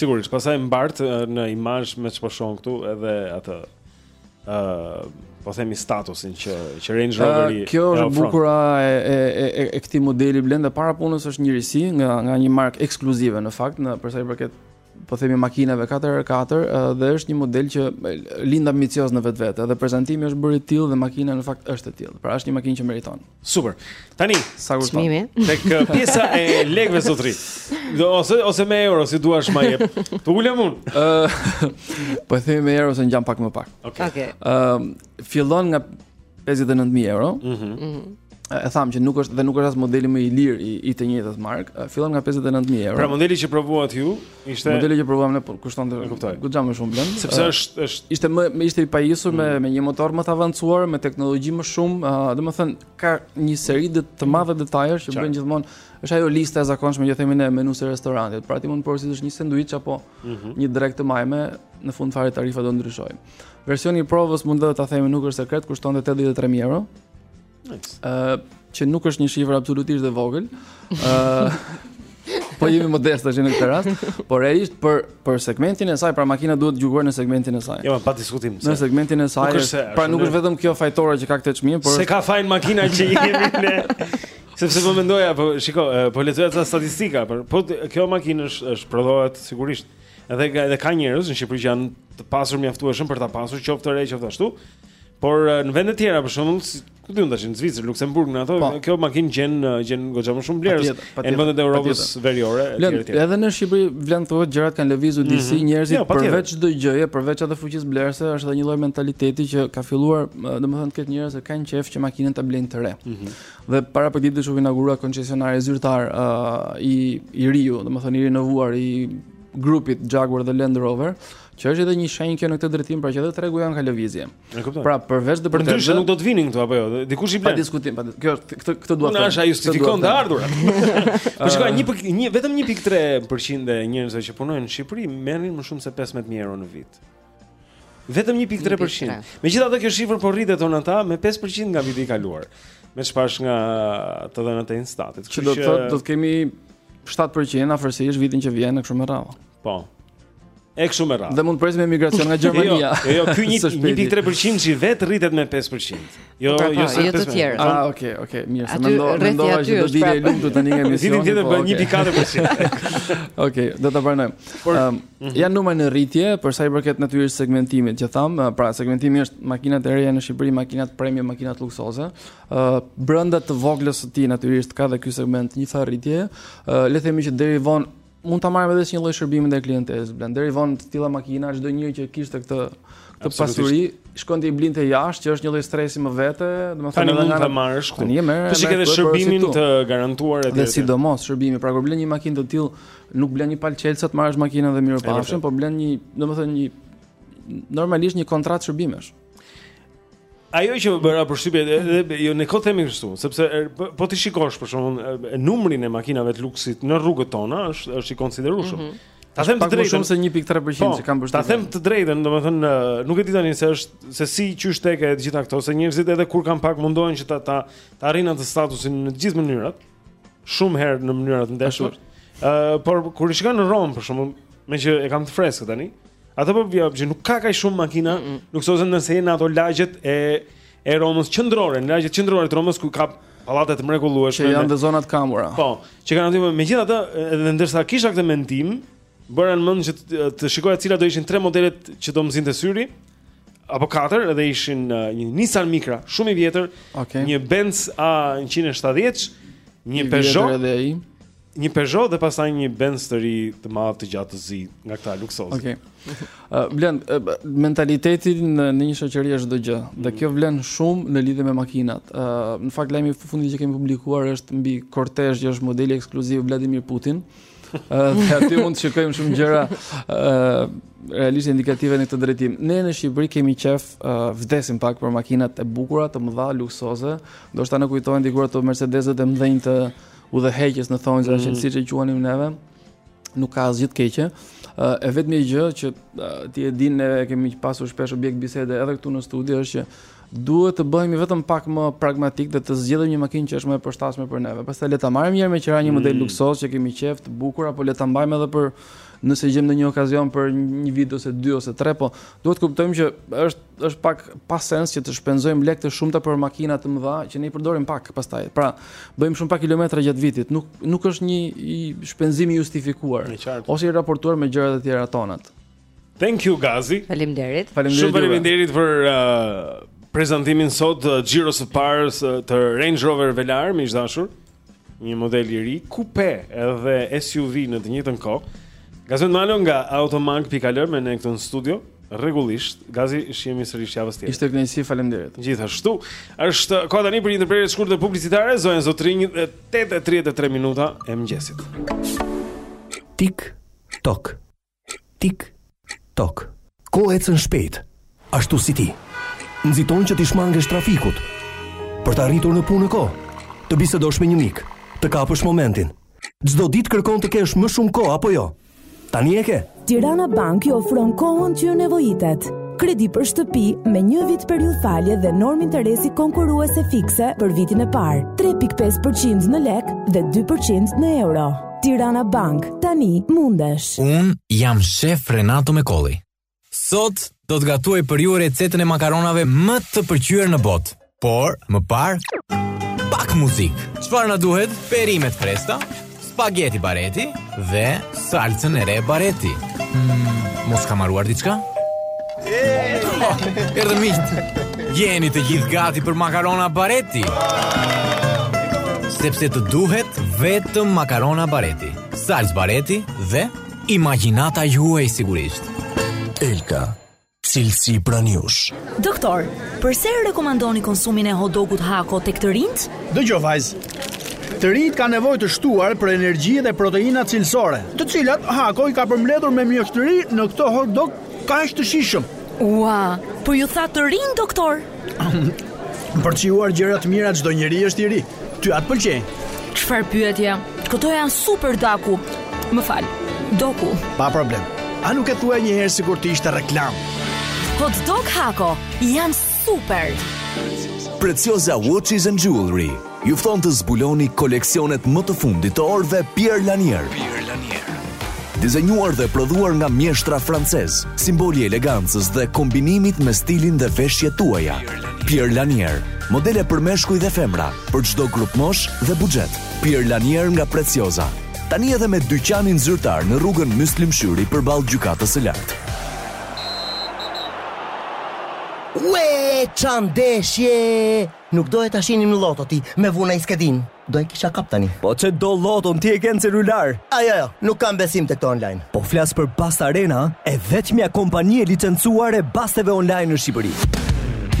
Sigurisht, pastaj mbart në imazh me ç'po shoh këtu edhe atë ë uh, po themi statusin që që Range Rover i Kjo është e bukura e e e, e këtij modeli Blendi para punës është një risi nga nga një markë ekskluzive në fakt për sa i përket po themi makinave 4x4 dhe është një model që lind ambicioz në vetvete dhe prezantimi është bërë i tillë dhe makina në fakt është e tillë. Pra është një makinë që meriton. Super. Tani, sa kushton. Tek uh, pjesa e lekëve zotëri. Do ose ose me euro si duash ma jep. Të ulem unë. Ë po e them me euro se ngjan pak më pak. Okej. Okay. Ë okay. uh, fillon nga 59000 euro. Mhm. Mm mm e tham që nuk është dhe nuk është as modeli më i lirë i, i të njëjtës markë, fillon nga 59000 euro. Pra modeli që provuat ju Ishte modeli që provuam ne por kushton goxha më shumë Blendi. Sepse uh, është është ishte më më ishte i pajisur mm. me me një motor më të avancuar, me teknologji më shumë, uh, domethënë ka një seri të madhe detajesh që bën gjithmonë është ajo lista e zakonshme që themi ne menu të restorantit. Pra ti mund të porositësh një sanduiç apo mm -hmm. një drekë të majme, në fund fare tarifa do ndryshojë. Versioni i provës mund të ta themi nuk është sekret, kushton 83000 euro. Nice. Ë, që nuk është një shifër absolutisht e vogël. Ë, po jemi modestë tash në këtë rast, por realisht për për segmentin e saj, pra makina duhet gjykuar në segmentin e saj. Jo, pa diskutim. Në segmentin e saj, është, pra nuk është vetëm kjo fajtore që ka këtë çmim, po s'e ka fajin makina që s'i kemi ne. Sepse po mendoja, po shiko, po lexoja ca statistika, por po kjo makinë është është prodhohet sigurisht. Edhe edhe ka njerëz në Shqipëri që janë të pasur mjaftueshëm për ta pasur qoftë të re qoftë ashtu. Por eh, në vende tjera për shembull, si ku di unë, tash në Zvicër, Luksemburg, në ato, po. kjo makinë gjen eh, gjen goxha më shumë blerës. Në vendet e Europës veriore etj etj. Edhe në Shqipëri vlen të thuhet gjërat kanë lëvizur mhm. disi njerëzit jo, përveç çdo gjëje, përveç atë fuqisë blerëse, është edhe një lloj mentaliteti që ka filluar, eh, domethënë ka njerëz që kanë qejf që makinën ta blejnë të re. Mhm. Dhe para pak ditësh u inaugurua koncesionari zyrtar i i riu, domethënë i rinovuar i grupit Jaguar dhe Land Rover Që është edhe një shenjë kjo në këtë drejtim, pra që edhe tregu ynë ka lëvizje. E kuptoj. Pra përveç të përtej. Përndryshe nuk do të vinin këtu apo jo? Dikush i blen. Pa diskutim, pa. Kjo këtë këtë dua të them. Unë justifikon të ardhurat. Po shikoj një pikë, një vetëm 1.3% e njerëzve që punojnë në Shqipëri merrin më shumë se 15000 euro në vit. Vetëm 1.3%. Megjithatë kjo shifër po rritet on ata me 5% nga viti i kaluar. Me çfarë nga të dhënat e Instatit. Që do të thotë do të kemi 7% afërsisht vitin që vjen e kështu me radhë. Po. E kështu me radhë. Dhe mund të presim emigracion nga jo, Gjermania. Jo, jo, ky 1.3% që vetë rritet me 5%. Jo, pra, pra, jo se jo të tjerë. Ah, okay, okay, mirë, se mendova, mendova që do dilja i lumtur tani nga emisioni. Vitin tjetër po, bën 1.4%. Okej, do ta pranojmë. Ehm, mhm. Janë numra në rritje për sa i përket natyrës së segmentimit, që thamë, eh, pra segmentimi është makinat e reja në Shqipëri, makinat premium, makinat luksoze. Ë eh, brenda të voglës së tij natyrisht ka dhe ky segment një farë rritje. Eh, le të themi që deri vonë Mund ta marrim edhe si një lloj shërbimi ndaj klientelës. Vlen, deri vonë të tilla makina, çdo njeri që kishte këtë këtë pasuri, shkonte i blinte jashtë, që është një lloj stresi më vete, domethënë edhe nga ta marrësh ku. Ti ke edhe shërbimin të garantuar edhe. Dhe sidomos shërbimi, pra kur blen një makinë të tillë, nuk blen një palë çelësa të marrësh makinën dhe mirupafshim, po blen një, domethënë një normalisht një kontratë shërbimesh. Ajo që më bëri përshtypje edhe jo ne kot themi kështu, sepse er, po, po t'i shikosh për shembull er, numrin e makinave të luksit në rrugët tona është është i konsiderueshëm. Mm -hmm. Ta them të drejtën, shumë se 1.3% po, që kanë bështetur. Ta them të drejtën, domethënë nuk e di tani se është se si qysh e tek e të gjitha këto, se njerëzit edhe kur kanë pak mundohen që ta ta, ta arrijnë atë statusin në të gjitha mënyrat. Mm shumë herë në mënyra të ndershme. Ë, uh, por kur shkon në Romë për shembull, meqë e kam të freskët tani. Ato po, vëren që nuk ka kaq shumë makina, mm -mm. nuk sozën nëse janë ato lagjet e e Romës qendrore, në lagjet qendrore të Romës ku ka pallate të mrekullueshme. Që janë në zona të kamura. Po, që kanë aty megjithatë edhe ndërsa kisha këtë mendim, bëra në mend që të, të shikoja cilat do ishin tre modelet që do më zinte syri. apo 4 dhe ishin uh, një Nissan Micra, shumë i vjetër, okay. një Benz A170, një Peugeot edhe ai. Një Peugeot dhe pastaj një Benz të ri të madh të gjatë të zi, nga këta luksozë. Okej. Okay. Uh, vlen uh, mentaliteti në në një shoqëri është çdo gjë. Dhe kjo vlen shumë në lidhje me makinat. Uh, në fakt lajmi i fundit që kemi publikuar është mbi Kortezh që është modeli ekskluziv Vladimir Putin. Dhe aty mund të shikojmë shumë gjëra realisht indikative në këtë drejtim. Ne në Shqipëri kemi qejf vdesim pak për makinat e bukura, të mëdha, luksoze. Ndoshta na kujtojnë dikur ato Mercedeset e mëdhenj të udhëheqjes i thonë, mm. që si që quanim neve, nuk ka asgjë të keqe. E vetmja gjë që ti e din ne kemi pasur shpesh objekt bisede edhe këtu në studio është që Duhet të bëhemi vetëm pak më pragmatikë dhe të zgjedhim një makinë që është më e përshtatshme për neve. Pastaj le ta marrim një herë me qira një model mm. luksoz që kemi qejf të bukur apo le ta mbajmë edhe për nëse gjejmë ndonjë okazion për një vit ose dy ose tre, po duhet të kuptojmë që është është pak pa sens që të shpenzojmë lekë të shumta për makina të mëdha që ne i përdorim pak pastaj. Pra, bëjmë shumë pak kilometra gjatë vitit. Nuk nuk është një i shpenzim i justifikuar ose i raportuar me gjërat e tjera tonat. Thank you Gazi. Faleminderit. Faleminderit. Faleminderit për uh, prezantimin sot uh, xhiros së parë të Range Rover Velar, miq të dashur. Një model i ri, coupe edhe SUV në të njëjtën kohë. Gazi Malo nga automag.al me ne këtu në studio. Rregullisht, Gazi shihemi sërish javën tjetër. Ishte kënaqësi, faleminderit. Gjithashtu, është koha tani për një ndërprerje të shkurtër publicitare, zonja e zotërinj 8:33 minuta të mëngjesit. Tik tok. Tik, tok. Koha ecën shpejt, ashtu si ti. Nxiton që t'i shmangesh trafikut. Për të arritur në punë në kohë, të bisedosh me një mik, të kapësh momentin. Çdo ditë kërkon të kesh më shumë kohë apo jo? Tani e ke. Tirana Bank ju ofron kohën që ju nevojitet. Kredi për shtëpi me një vit periudhë falje dhe normë interesi konkurruese fikse për vitin e parë, 3.5% në lek dhe 2% në euro. Tirana Bank, tani mundesh. Unë jam shef Renato Mekolli. Sot do të gatuaj për ju recetën e makaronave më të pëlqyer në botë. Por, më parë, pak muzikë. Çfarë na duhet? Perime të freskëta, spaghetti bareti dhe salcën e re bareti. Mm, mos kam harruar diçka? Erdhën miqtë. Jeni të gjithë gati për makarona bareti. Sepse të duhet vetëm makarona bareti, salcë bareti dhe imagjinata juaj sigurisht. Elka, cilësi pranë jush. Doktor, përse e rekomandoni konsumin e hot-dogut hako tek të rinjtë? Dëgjo vajzë. Të rinjtë kanë nevojë të shtuar për energji dhe proteina cilësore, të cilat hako i ka përmbledhur me mjeshtëri në këtë hot-dog Kaq të shijshëm. Ua, po ju thatë të rinj doktor. Për të shijuar gjëra të mira çdo njeri është i ri. Ty a të pëlqen. Çfarë pyetje? Këto janë super daku. Më fal. Doku. Pa problem. A nuk e thua një herë sikur të ishte reklamë? Hot Dog Hako janë super. Preciosa Watches and Jewelry Ju fton të zbuloni koleksionet më të fundit të orëve Pierre Lanier. Pierre Lanier. Dizenjuar dhe prodhuar nga mjeshtra francezë, simboli i elegancës dhe kombinimit me stilin dhe veshjet tuaja. Pierre Lanier, modele për meshkuj dhe femra, për çdo grupmoshë dhe buxhet. Pierre Lanier nga Preciosa. Tani edhe me dyqanin zyrtar në rrugën Myslim Shyri përballë gjykatës së lartë. Ue, ça ndeshje! Nuk do e të ashinim në loto ti, me vu naj skedinë. Do e kisha kap tani. Po ç'e do loton ti e ke në celular. A jo jo, nuk kam besim te këto online. Po flas për Bast Arena, e vetmja kompani e licencuar e basteve online në Shqipëri.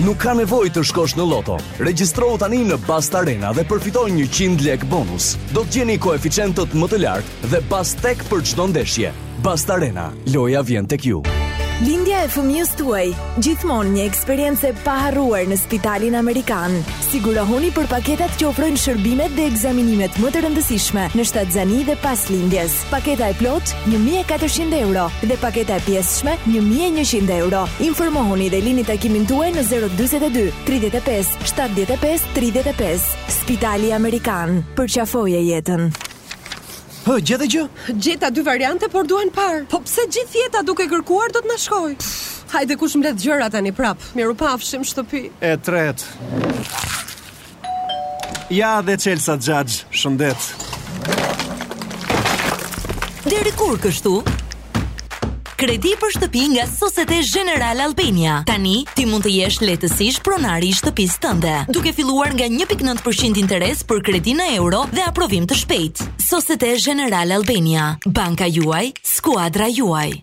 Nuk ka nevojë të shkosh në loto. Regjistrohu tani në Bast Arena dhe përfito 100 lek bonus. Do të gjeni koeficientet më të lartë Dhe baste për çdo ndeshje. Bast Arena, loja vjen tek ju. Lindja e fëmijës tuaj, gjithmonë një eksperiencë e paharruar në Spitalin Amerikan. Sigurohuni për paketat që ofrojnë shërbimet dhe ekzaminimet më të rëndësishme në shtatzëni dhe pas lindjes. Paketa e plotë 1400 euro dhe paketa e pjesshme 1100 euro. Informohuni dhe lini takimin tuaj në 042 35 75 35. Spitali Amerikan, përqafoje jetën. Hë, gjete gjë? Gjeta dy variante, por duan parë. Po pse gjithë jeta duke kërkuar do të na shkojë? Hajde kush mbledh gjëra tani prap. Mirupafshim shtëpi. E treta. Ja dhe çelsat xhaxh, shëndet. Deri kur kështu? Kredi për shtëpi nga Societe Generale Albania. Tani ti mund të jesh lehtësisht pronari i shtëpisë tënde, duke filluar nga 1.9% interes për kredi në euro dhe aprovim të shpejtë. Societe Generale Albania, banka juaj, skuadra juaj.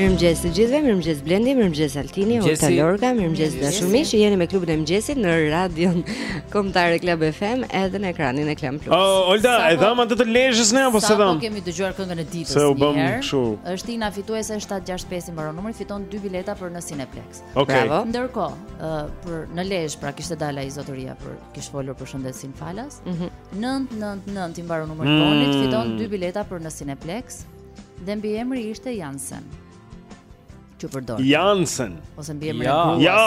Mirëmëngjes të gjithëve, mirëmëngjes Blendi, mirëmëngjes Altini, Olta Lorga, mirëmëngjes të dashur miq, jeni me klubin e mëngjesit në Radion Kombëtare Club FM edhe në ekranin e Klan Plus. Oh, Olta, e dham atë të Lezhës ne apo s'e dham? Sapo kemi dëgjuar këngën e ditës. Se u bëm kështu. Është Ina fituese 765 i mbaron numri, fiton dy bileta për në Cineplex. Okay. Bravo. Ndërkohë, për në Lezhë pra kishte dalë ai zotëria po kish folur për shëndetin falas. Mm -hmm. 999 i mbaron numri, mm. fiton dy bileta për në Cineplex. Dhe mbiemri ishte Jansen. Që përdor. Jansen. Ose mbiemri ja. ja.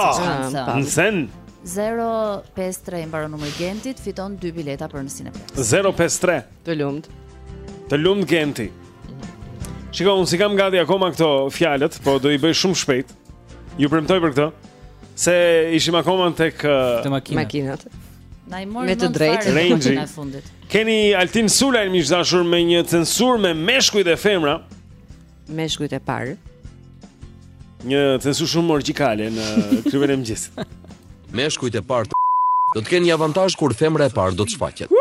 Jansen. 053 mbaron numri i Gentit, fiton dy bileta për në Cineplex. 053. Të lumt. Të lumt Genti. Shiko, unë s'i kam gati akoma këto fjalët, po do i bëj shumë shpejt. Ju premtoj për këtë se ishim akoma tek uh, makinat. Na i mori mend fare rundin e fundit. Keni Altin Sulën miq të dashur me një censur me meshkuj dhe femra. Meshkujt e parë. Një censur shumë origjinale në klubin e mëngjesit. Meshkujt e parë do të kenë një avantazh kur femra e parë do të shfaqet.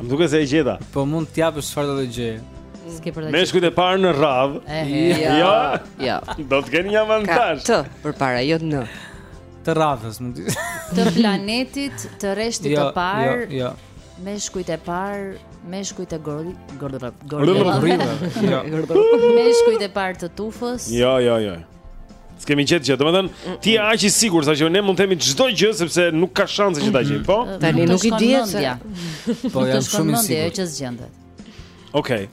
Më duket se e gjeta Po mund të japësh çfarë do të gjej. S'ke për ta. Meshkujt e parë në radhë. Jo. Jo. Jo. Do të kenë një avantazh. Të përpara, jo në. Të radhës, më di. Të planetit, të rreshtit Jo, të parë, jo, jo. meshkujt e parë, meshkujt e gorri, gorrë, gorrë. Rrëmë rrëmë. Jo. Meshkujt e parë të tufës. Jo, jo, jo. S'kemi gjetur gjë, domethënë mm, ti je mm. aq i sigurt sa që ne mund të themi çdo gjë sepse nuk ka shanse që ta gjejmë, po? Mm, Tani nuk e di se po jam shumë i sigurt që s'gjendet. Okej.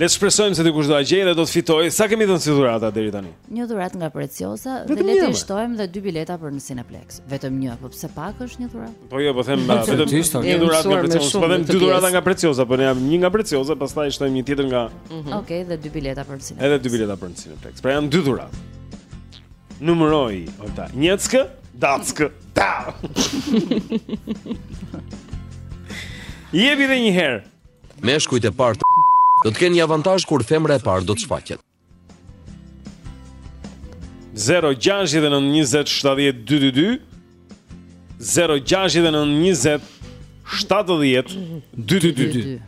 Le të shpresojmë se dikush do ta gjejë dhe do të fitojë. Sa kemi dhënë si dhuratë deri tani? Një dhuratë nga Preciosa dhe le të shtojmë dhe dy bileta për në Cineplex. Vetëm një, po pse pak është një dhuratë? Po jo, po them vetëm një dhuratë nga Preciosa, po them dy dhurata nga Preciosa, po ne japim një nga Preciosa, pastaj shtojmë një tjetër nga Mm -hmm. Okej, dhe dy bileta për në Cineplex. Edhe dy bileta për në Cineplex. Pra janë dy dhurata. Numëroj, Olta, njëckë, datskë, da! Jepi edhe njëherë. Meshkujt e parë, do të kenë një avantazh kur femra e parë do të shfaqet. 0 6 9 20 70 222 069 20 70 222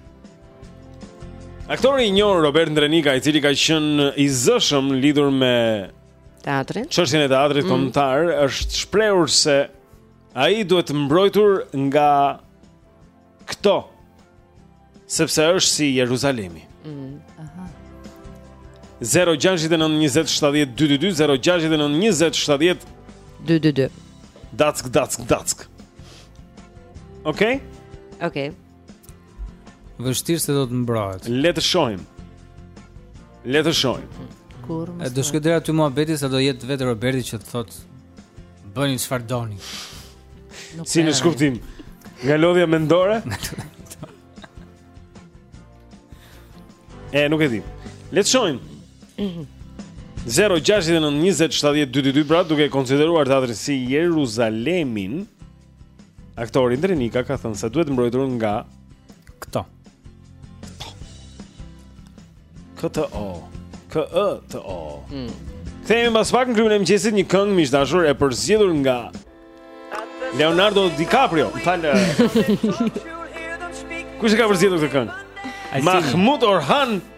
Aktori i njohur Robert Ndrenika, i cili ka qenë i zëshëm lidhur me çështjen e Teatrit Kombëtar është shprehur se ai duhet mbrojtur nga Këto sepse është si Jeruzalemi. Mhm. Aha. 0692070222 0692070222 Dack dack dack. Okej? Okej. Vështirë se do të mbrohet. Le të shohim. Le të shohim. Kur? Do shkojë deri aty muhabeti sa do jetë vetë Roberti që të thotë Bëni çfarë doni. Si nënkuptim Nga lodhja mendore E, nuk e di Le të shohim 0-6-9-20-70-222 Pra duke e konsideruar teatrin si Jeruzalemin Aktori Ndrenika ka thënë se duhet mbrojtur nga këto. Këto. Këto. Këto. Këto. Mm. Kthehemi pas pak në klubin e mëngjesit një këngë miq të dashur e përzgjedhur nga Leonardo DiCaprio. Fal. Kush e ka përzgjedhur këtë këngë? Mahmud Orhan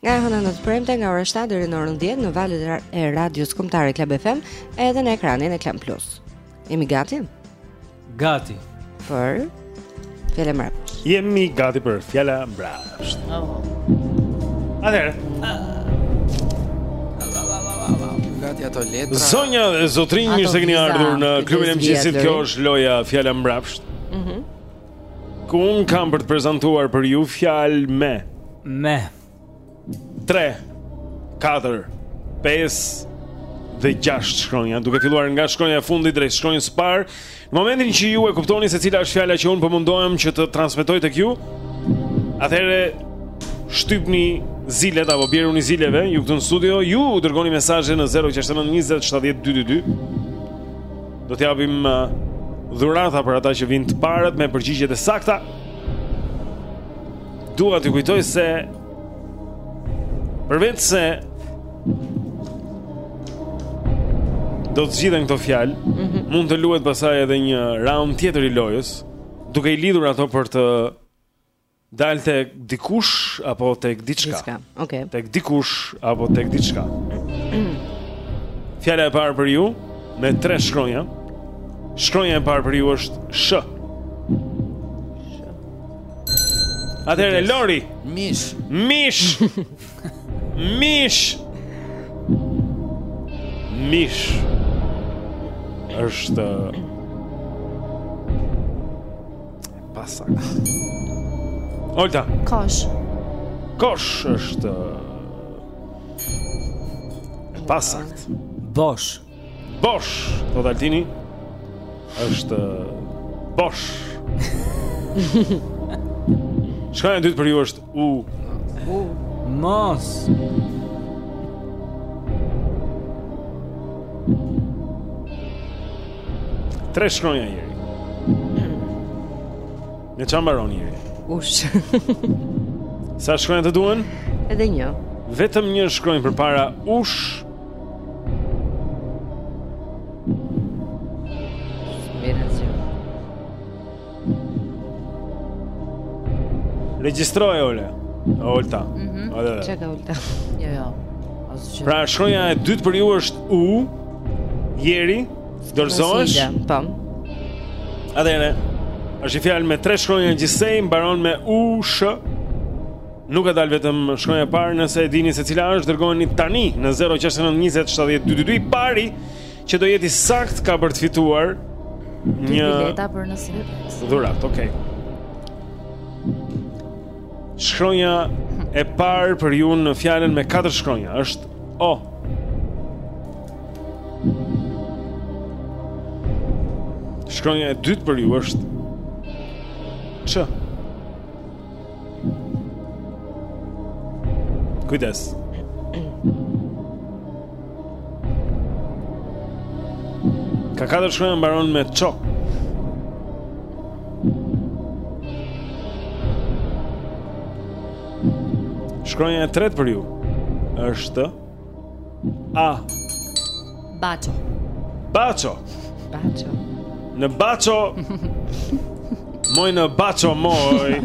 Nga e hëna në të premte nga ora 7 deri në orën 10 në valët e radios kombëtare Club FM edhe në ekranin e Klan Plus. Jemi gati? Gati. Për Fjala Mbrapsht. Jemi gati për Fjala Mbrapsht. Oh. Atëherë. Gati ato letra. Zonja dhe zotërinj, mirë se keni ardhur në klubin e mëngjesit. Kjo është loja Fjala Mbrapsht. Mhm. Mm Ku unë kam për të prezantuar për ju fjalë me Me 3 4 5 dhe 6 shkronja Duke filluar nga shkronja e fundit drejt shkronjës së parë Në momentin që ju e kuptoni se cila është fjala që unë po mundohem që të transmetoj tek ju Atëherë shtypni zilet apo bjeruni zileve Ju këtu në studio Ju dërgoni mesazhe në 069 20 70 222 Do të japim uh, dhurata për ata që vijnë të parët me përgjigjet e sakta. Dua t'ju kujtoj se përveç se do të zgjidhen këto fjalë, mm -hmm. mund të luhet pastaj edhe një raund tjetër i lojës, duke i lidhur ato për të Dal tek dikush apo tek diçka. Diçka. Okej. Tek dikush apo tek diçka. Fjala e parë për ju me tre shkronja. Shkronja e parë për ju është sh. Atëherë Lori, mish, mish. Mish. Mish. Është Pasakt. Olta. Kosh. Kosh është pasakt. Bosh. Bosh. Po, Altini. Është Bosh. Shkronja e dytë për ju është U. U. Mos. Tre shkronja jeri. Në çfarë mbaron jeri? Ush. Sa shkronja të duhen? Edhe një. Vetëm një shkronjë përpara ush. Regjistroje Olta. Olta. Mhm. Mm Ç'ka Olta? Jo, jo. Asgjë. Pra shkronja e dytë për ju është U. Jeri, dorëzohesh? Po. Atëherë, është një fjalë me tre shkronja gjithsej, mbaron me U, Sh. Nuk ka dalë vetëm shkronja e parë, nëse e dini se cila është, dërgojeni tani në 069 20 70 222 i pari. Që do jetë i saktë ka për të fituar Një bileta për në Cineplex. Dhuratë, okay. Shkronja e parë për ju në fjalën me katër shkronja është O. Shkronja e dytë për ju është Ç. Kujdes. Ka katër shkronja mbaron me ço. Shkronja e tretë për ju është A. Baço. Baço. Baço. Në Baço. Moj në Baço moj.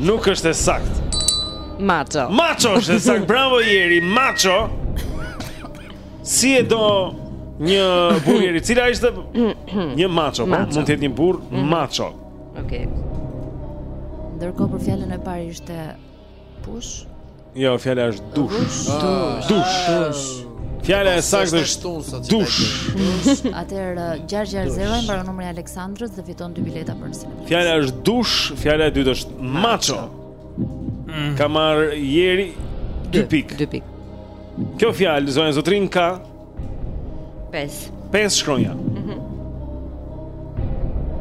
Nuk është e saktë. Maço. Maço është e saktë bravo Jeri, maço. Si e do një burrë Jeri cila ishte një maço, po mund të jetë një burrë mhm. maço. Okej. Okay. Ndërkohë për fjalën e parë ishte Push. Jo, fjala është dush. Dush. Ah. dush. Fjala e saktë është dush. Atëherë 660 mbaron numri i Aleksandrës dhe fiton dy bileta për cinema. Fjala është dush, fjala e dytë është maço. Mm. Ka marrë Jeri 2 pikë. 2 pikë. Kjo fjalë zonja zotërinj ka 5. 5 shkronja. Mhm. Mm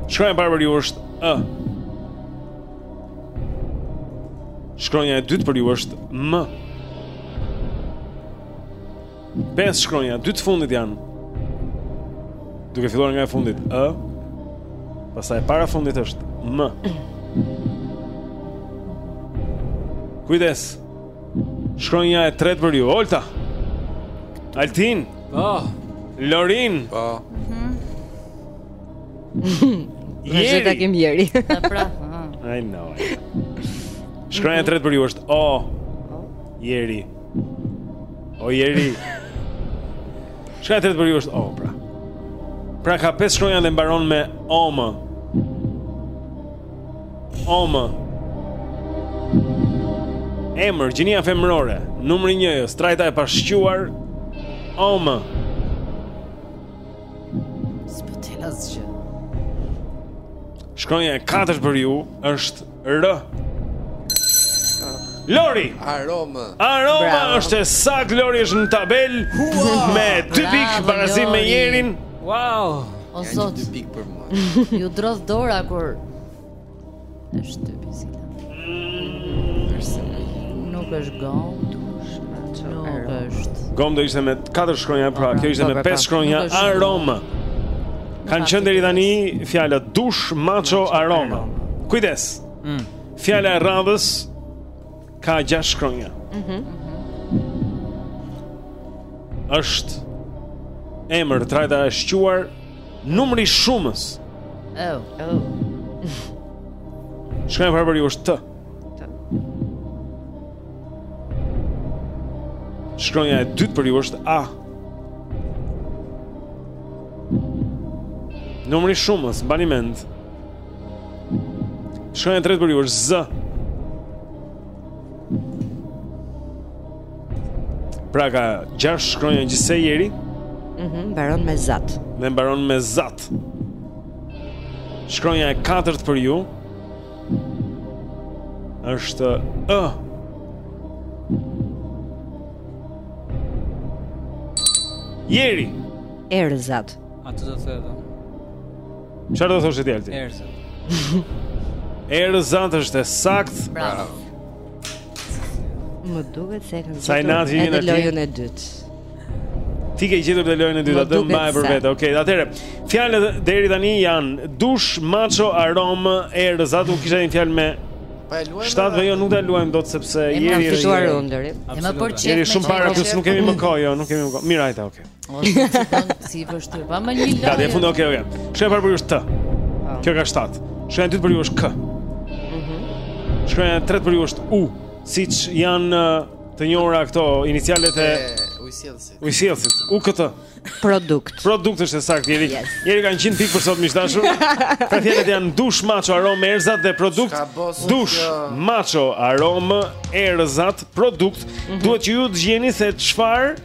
shkronja e parë për ju është ë. Shkronja e dytë për ju është m. 5 shkronja, dy të fundit janë. Duke filluar nga e fundit ë. Pastaj para fundit është m. Kujdes. Shkronja e tretë për ju, Olta. Altin. Po. Oh. Lorin. Po. Mhm. Mm Jeri. Ne takim Jeri. Pra. I know. Shkronja e tretë për ju është O. Jeri. O Jeri. Shkronja e tretë për ju është O, pra. Pra ka pesë shkronja dhe mbaron me omë. Omë. Emër, gjinia femërore, numri njëjës, trajta e pashquar. Omë. Spotel asgjë. Shkronja e katërt për ju është R. Lori. Aromë. Aromë Bravo. është e saktë Lori është në tabelë me 2 pikë barazim me Jerin. Wow. O zot. 2 pikë për Iu drodh dora kur e shtypi zilen. Nuk është gomë. Nuk është. Gomë do ishte me 4 shkronja, pra kjo ishte me 5 shkronja aromë. Kanë qenë deri tani fjala dush maço aromë. Kujdes. Mm. Fjala e radhës ka 6 shkronja. Mhm. Është emër trajta e shquar Numri i shumës. Oh, oh. Shkronja e parë për ju është T. Shkronja e dytë për ju është A. Numri i shumës, mbani mend. Shkronja e tretë për ju është Z. Pra ka gjashtë shkronja gjithsej Jeri mm -hmm, Mbaron me zat Dhe mbaron me zat Shkronja e katërt për ju është ë Jeri Erëzat Atë të të të të Çfarë do thoshit Altin? Erëzat. Erëzat është e saktë. Bravo. Më duket se e kam gjetur edhe lojën e dytë. Ti ke gjetur dhe lojën e dytë, atë mbaje për vete. Okej, okay, atëherë. Fjalët deri tani janë dush, maço, aromë, erëzat, do kisha një fjalë me Po e luajmë. Shtatë jo nuk ta luajmë dot sepse Jeri është. Ne kemi fituar rëndëri. E më pëlqen. Jeri shumë para këtu, nuk kemi më kohë, jo, nuk kemi më kohë. Mirë, hajde, okay. Ose si bën si i vështirë. Pa më një lojë. Gati, fund okay, okay. Shkronja e parë për ju është T. Po. Kjo ka 7. Shkronja e dytë për ju është K. Mhm. Shkronja e tretë për ju është U. Siç janë të njohura këto inicialet e Ujësjellësit. Ujësjellësit. UKT. Produkt. Produkt është e saktë Jeri. Yes. Jeri ka 100 pikë për sot miq të dashur. Fjalët janë dush maço aromë erëzat dhe produkt. Dush maço aromë erëzat produkt. Mm -hmm. Duhet që ju të gjeni se çfarë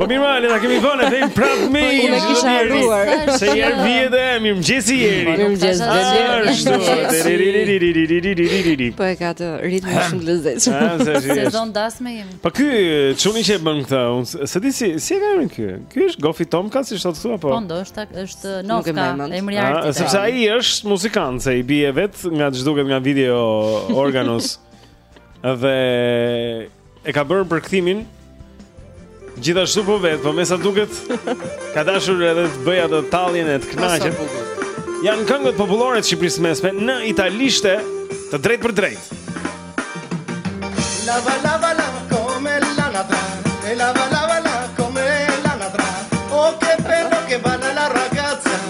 Po mirë mali, na kemi vënë edhe prapë me. Po unë kisha harruar. Se Jeri vjen dhe mirëmëngjesi Jeri. Mirëmëngjes Jeri. Po e ka atë ritmin shumë të lezetshëm. Ah, Sezon dasme jemi. Po ky çuni që bën këtë, unë s'e di si si e ka emrin ky. Ky është Gofi Tomka, si thotë thua po. Po ndoshta është Novka, emri i ah, artit. Sepse ai është muzikant, se i bie vetë nga ç'duket nga video organos. Dhe e ka bërë përkthimin gjithashtu po vetë, po mesa duket ka dashur edhe të bëjë atë talljen e të kënaqet. Janë këngët popullore të Shqipërisë së Mesme në italishte të drejtpërdrejtë. Lava lava la come la nata, e lava lava la come la nata. O oh, che bello che balla la ragazza.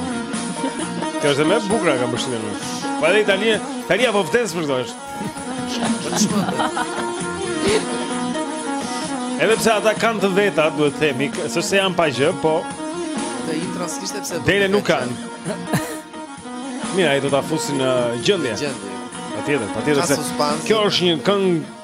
Kjo është më e bukura kam përshtypjen. Po edhe Italia, Italia po vdes për këto është. Edhe pse ata kanë të veta, duhet të themi, se se janë pa gjë, po të i transkriptosh pse do. Dele nuk kanë. Mira, ai do ta fusin në gjendje. Gjendje. Patjetër, patjetër se. Kjo është një këngë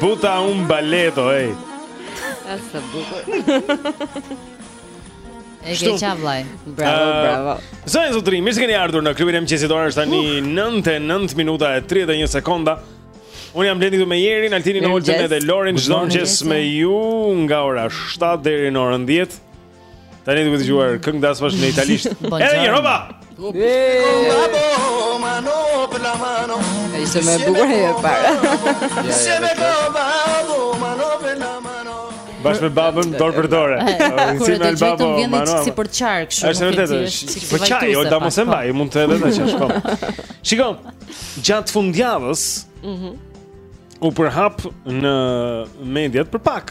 Buta un baleto, ej. Ah sa bukur. E ke qarë vallaj Bravo, uh, bravo Zonja zotërinj, mirë se keni ardhur në klubin e mëngjesit Ora është tani uh. 9 e 9 minuta e 31 sekonda Unë jam Blendi këtu me Jerin Altinin Oltën edhe Lorin Çdo mëngjes me ju nga ora 7 deri në orën 10 Tani duhet të ketë dëgjuar këngë dasmash në italisht. Edhe një rroba. Ajo është më bukur e para. Se më gova, mano per la mano. Bashkë me babën dorë për dorë. Si me albabo, mano. Si për qark kështu. Është e vërtetë. Po qaj, o da mos e mbaj, mund të edhe të qash. Shikon, gjatë fundjavës, mhm. U përhap në mediat për pak.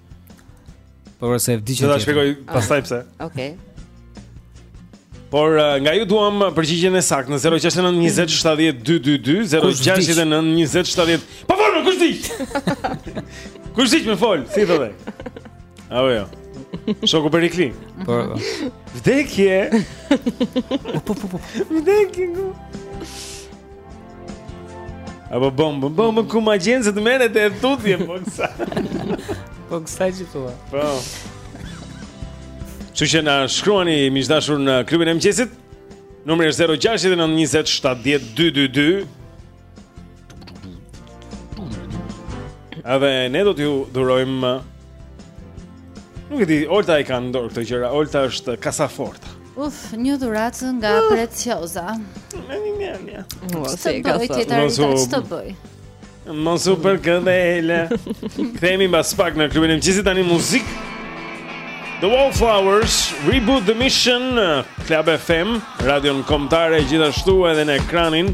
Por se e di që. Do ta shpjegoj pastaj pse. Ah, okej. Por uh, nga ju duam përgjigjen e saktë në 069 20 70 222 069 20 70. Po fol, kush di? Kush di më fol, si thotë? Apo jo. Shoku Perikli. Po. Vdekje. Po po po. Vdekje. Apo bom bom bom bom ku ma gjen se të merret e tutje po kështu. Po kështu që thua. Po. Kështu që na shkruani miq të dashur në klubin e mëngjesit Numri është 069 Edhe ne do t'ju dhurojmë Nuk e di, Olta i ka në dorë këto gjëra Olta është kasaforta Uf, një dhuratë nga uh. Preciosa. Më një një një. Mos e ka thënë. Mos u ç'të bëj. Mos u përkëdhel. Kthehemi mbas pak në klubin e mëngjesit tani muzikë. The Wallflowers Reboot the Mission Club FM radion kombëtare gjithashtu edhe në ekranin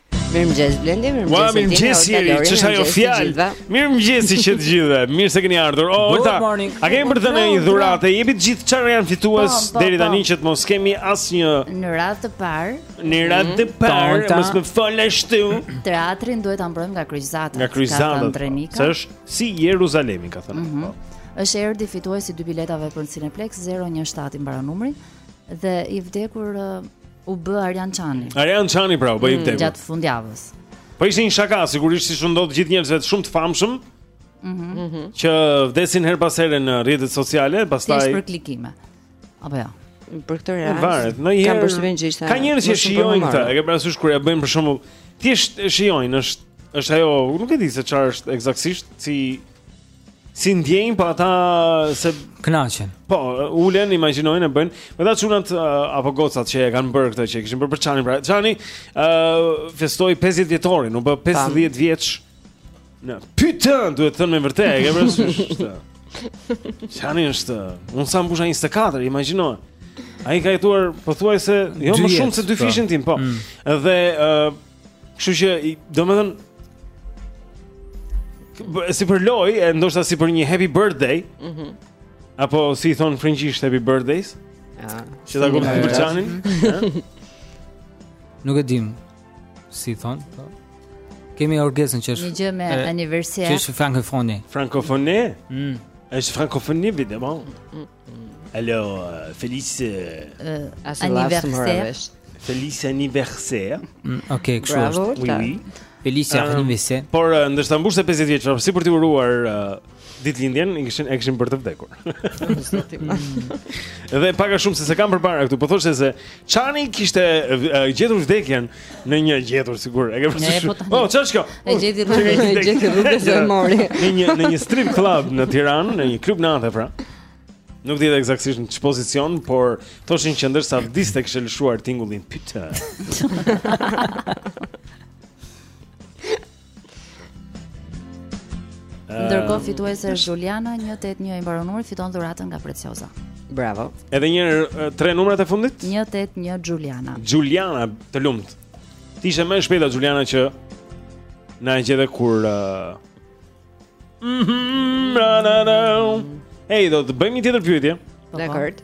Mirëmëngjes Blendi, mirëmëngjes Altini. Mirëmëngjes Jeri, ç'është ajo fjalë? Mirëmëngjes të gjithëve. Mirë se keni ardhur. O, Olta, a kemi për të dhënë një dhuratë? Jepi të gjithë çfarë janë fitues po, po, deri po. tani që të mos kemi asnjë në radhë të parë. Në radhë të mm, parë, mos më fol ashtu. Teatrin duhet ta mbrojmë nga kryqëzatat. Nga kryqëzatat. Sa është si Jeruzalemi, ka thënë. Mhm. Është erdhi fituesi i dy biletave për Cineplex 017 i mbaron numri dhe i vdekur u bë Arjan Çani. Arjan Çani pra, u bë i mm, vdekur. Gjatë fundjavës. Po ishte një shaka, sigurisht siç u ndodh gjithë njerëzve shumë të famshëm. Mhm. Mm që vdesin her pas here në rrjetet sociale, pastaj Thjesht për klikime. Apo jo. Për këtë rast. Varet, unë kam përshtypjen që ishte. Ka njerëz që e shijojnë këtë, e ke parasysh kur e bëjnë për shembull, thjesht e shijojnë, është është ajo, nuk e di se çfarë është eksaktësisht, si Si ndjenjë po ata se kënaqen. Po, ulen, imagjinojnë e bëjnë. Me ta çunat uh, apo gocat që e kanë bërë këtë që e kishin bërë për Çanin, pra Çani ë uh, festoi 50 vjetorin, u bë 50 vjeç. Në pytën, duhet thënë me vërtet, e ke bërë. Çani është, un sa mbusha 24, imagjino. Ai ka jetuar pothuajse jo më shumë se dy po. fishin tim, po. Mm. Dhe ë uh, Kështu që, domethënë si për lojë, e ndoshta si për një happy birthday. Mhm. Mm apo si i thon frëngjisht happy birthdays? Ja. Ah, që ta kuptojë dhe Çani. Nuk e dim si i thon. Po. Kemi Orgesën që është. Një gjë me aniversarin. Që është frankofoni. Frankofoni? Mhm. Është frankofoni video, po. Alo, Feliz Aniversaire. Feliz Aniversaire. Mm, okej, kështu është. Oui, oui. Feliz Aniversaire. Por ndërsa mbushte 50 vjeç, si për t'i uruar ditëlindjen i kishin e kishin për të vdekur. Dhe pak a shumë se s'e kam përpara këtu, po thoshte se Çani kishte gjetur vdekjen Në një gjetur sigur. E ke përsëritur. Po, po çfarë është kjo? E gjeti rrugën, e gjeti rrugën se mori. Në një në një strip club në Tiranë, në një klub nate pra. Nuk di eksaktësisht në ç'pozicion, por thoshin që ndërsa vdiste kishte lëshuar tingullin pyta. Ndërkohë fituese është Xhuliana 181 i mbaron numri fiton dhuratën nga Preciosa. Bravo. Edhe një herë tre numrat e fundit? 181 Xhuliana. Xhuliana, të lumtë. Ti ishe më e shpejta Xhuliana që na e gjete kur uh... mm -hmm, na, na, na. Hey, do të bëjmë një tjetër pyetje. Po, po. Dakord.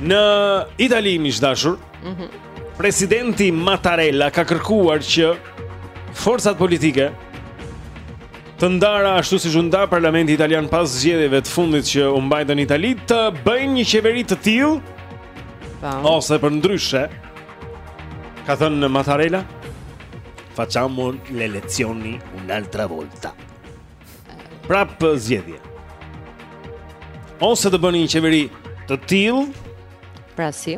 Në Itali miq të dashur. Mhm. Presidenti Mattarella ka kërkuar që forcat politike të ndara ashtu siç u nda parlamenti italian pas zgjedhjeve të fundit që u mbajtën në Itali të bëjnë një qeveri të tillë Pa. Po. Ose përndryshe Ka thënë Matarela Facciamo le elezioni un'altra volta Prap zgjedhje Ose të bëni një qeveri të tillë Pra si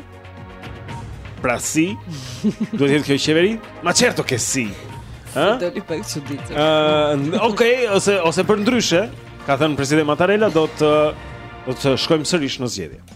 Pra si Duhet të jetë kjo qeveri Ma certo che sì Do një pak çuditë Okej, ose, ose përndryshe Ka thënë presidenti Matarela Do të, do të shkojmë sërish në zgjedhje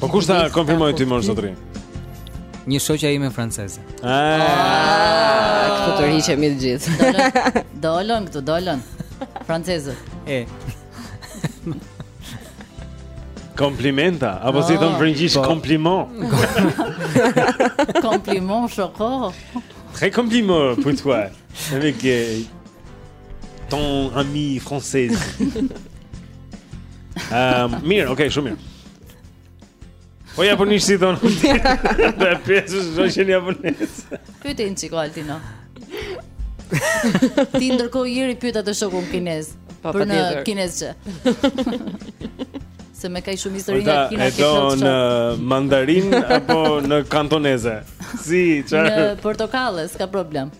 Po kush ta konfirmoi ti mo zotni? Një shoqja ime franceze. Ah, ah, këtu të rrihemi të gjithë. Dolën këtu, dolën. Francezët. E. Komplimenta, apo si thon ah. frëngjisht po. kompliment. Kompliment shoko. Très compliment, pour toi. Avec Ton ami français. Ehm, um, mirë, okay, shumë mirë. Po japonisht si thonë. Do e pyes shoqen japoneze. Pyete një çikë o Altino. Ti ndërkohë Jeri pyet atë shokun kinez. Po për në kinezçe. Se me ka i shumë histori nga Kina këtë shumë. Ore, e do në mandarin apo në kantoneze? Si, çfarë? Në portokalle, s'ka problem.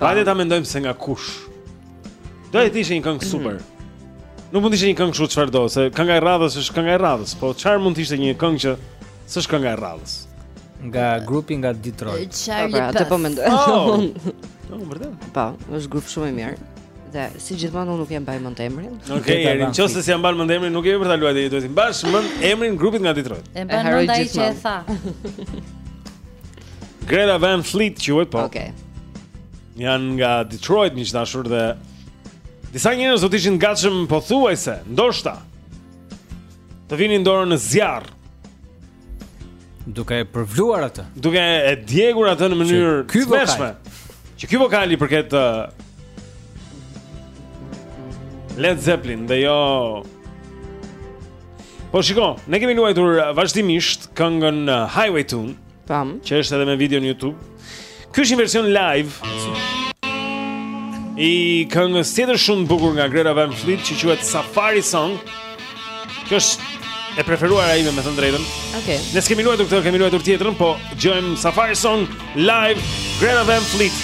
Hajde ta mendojmë se nga kush. Do të ishte një këngë mhm. super. Nuk mund të ishte një këngë çfarëdo, se kënga e radhës është kënga e radhës, po çfarë mund të ishte një këngë që s'është kënga e radhës? Nga grupi nga Detroit. Çfarë pra, do po mendoj? Oh! Po, vërtet. Po, është grup shumë i mirë. Dhe si gjithmonë unë nuk ia mbaj mend emrin. Okej, okay, në qoftë se s'ia mban mend emrin, nuk jemi për ta luajtur duhet t'ia mbash mend emrin grupit nga Detroit. E mban mend ai që e tha. Greta Van Fleet quhet po. Okej. Okay. Janë nga Detroit miq të dashur dhe disa njerëz do të ishin të gatshëm pothuajse, ndoshta. Të vinin dorën në zjarr. Duke e përvëluar atë. Duke e djegur atë në mënyrë të tmerrshme. Që ky vokal i përket uh, Led Zeppelin dhe jo Po shiko, ne kemi luajtur uh, vazhdimisht këngën uh, Highway Tune Tam. Që është edhe me video në YouTube. Ky është një version live. I këngës tjetër shumë të bukur nga Greta Van Fleet që quhet Safari Song. Kjo është e preferuara ime, me thënë të drejtën. Okej. Okay. Ne s'e kemi luajtur këtë, kemi luajtur tjetrën, po dëgjojmë Safari Song live Greta Van Fleet.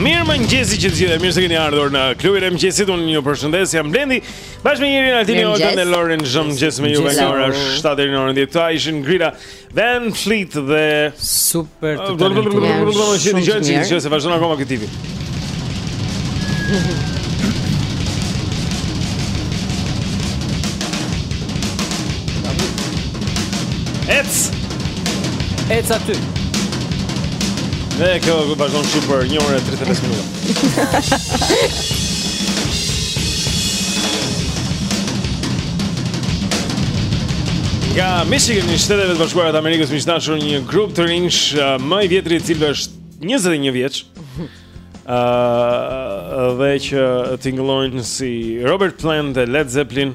Mirëmëngjesi të gjithë, mirë se keni ardhur në klubin e mëngjesit, unë ju përshëndes, jam Blendi, bashkë me Jerin Altinin Oltën e Lorin, çdo mëngjes me ju nga ora 7 deri në orën dhjetë, këta ishin Greta, Van Fleet dhe super të talentuar. Do të shihni gjëra që se vazhdon akoma ky tipi. Ec. Ec aty. Dhe kjo vazhdon shumë për 1 orë 35 minuta. Nga Michigan, në Shtetet e Bashkuara të Amerikës miq të dashur, një grup të rinjsh uh, Më i vjetri i të cilëve është 21 vjeç uh, Dhe që tingëllojnë si Robert Plant dhe Led Zeppelin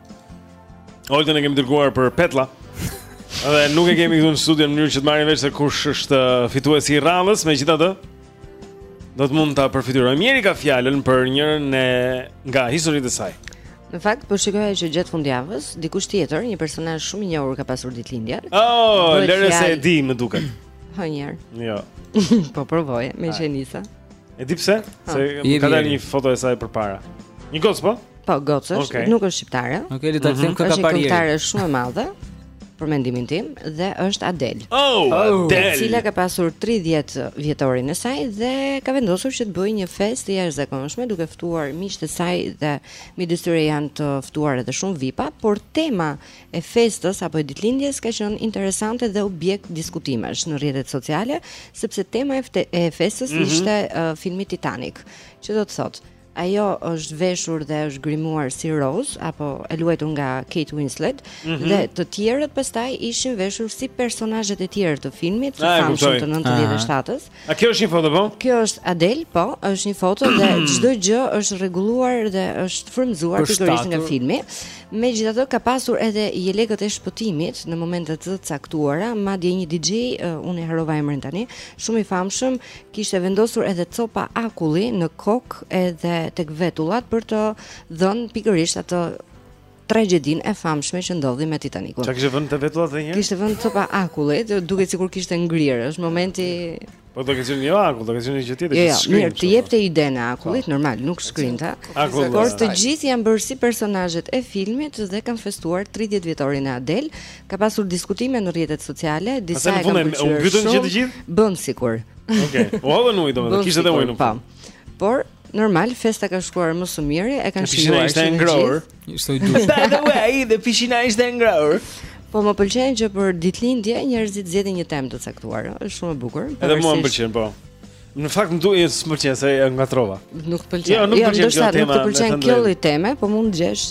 Oltën e kemi dërguar për petulla. Dhe nuk e kemi këtu në studio në mënyrë që të marrim vesh se kush është uh, fituesi i radhës, megjithatë do të mund ta përfitoj. Mjeri ka fjalën për njërin e nga historitë e saj. Në fakt po shikoja që gjatë fundjavës dikush tjetër, një personazh shumë i njohur ka pasur ditëlindjen. Oh, lëre se e di, më duket. Ha një Jo. po provoje me qenisa. E di pse? Se më ka dalë një foto e saj përpara. Një gocë po? Po, Gocë është, okay. nuk është shqiptare. Okej, okay, le ta them mm -hmm. që ka parë. Është këngëtare shumë e madhe për mendimin tim dhe është Adel. Oh, oh. Adel. E cila ka pasur 30 vjetorin e saj dhe ka vendosur që të bëjë një festë të jashtëzakonshme duke ftuar miqtë e saj dhe midis tyre janë të ftuar edhe shumë VIP-a, por tema e festës apo e ditëlindjes ka qenë interesante dhe objekt diskutimesh në rrjetet sociale, sepse tema e, e festës mm -hmm. ishte uh, filmi Titanic, që do të thotë Ajo është veshur dhe është grimuar si Rose apo e luajtur nga Kate Winslet mm -hmm. dhe të tjerët pastaj ishin veshur si personazhet e tjerë të filmit të famshëm të 97-s. A kjo është një foto po? Kjo është Adel, po, është një foto dhe çdo gjë është rregulluar dhe është frymëzuar pikërisht nga filmi. Megjithatë ka pasur edhe jelekët e shpëtimit në momente të caktuara, madje një DJ, uh, unë e harrova emrin tani, shumë i famshëm, kishte vendosur edhe copa akulli në kokë edhe tek vetullat për të dhënë pikërisht atë tragjedinë e famshme që ndodhi me Titanikun. Çka kishte vënë te vetullat edhe një? Kishte vënë copa akulli, duket sikur kishte ngrirë, është momenti Po do ketë qenë jo akull, do ketë qenë një gjë tjetër. Jo, jo mirë, të jepte idenë e akullit, po. normal, nuk shkrinte. Akull, por të gjithë janë bërë si personazhet e filmit dhe kanë festuar 30 vjetorin e Adel, Ka pasur diskutime në rrjetet sociale, disa e kanë pëlqyer. U mbytën që të gjithë? Bënë sikur. Okej. Okay. U hodhën në ujë domethënë, kishte edhe ujë në fund. Po. Por normal festa ka shkuar më së miri, e kanë shijuar. Pishina ishte e ngrohur. Ishte i duhur. By the way, pishina ishte e ngrohur. Po më pëlqen që për ditëlindje njerëzit zgjedhin një temë të caktuar, është shumë e bukur. Edhe mua më pëlqen, po. Në fakt më duhet të më pëlqen se e ngatërrova. Nuk pëlqen. Jo, nuk jo, pëlqen kjo tema. Nuk të pëlqen kjo lloj teme, po mund të zgjedhësh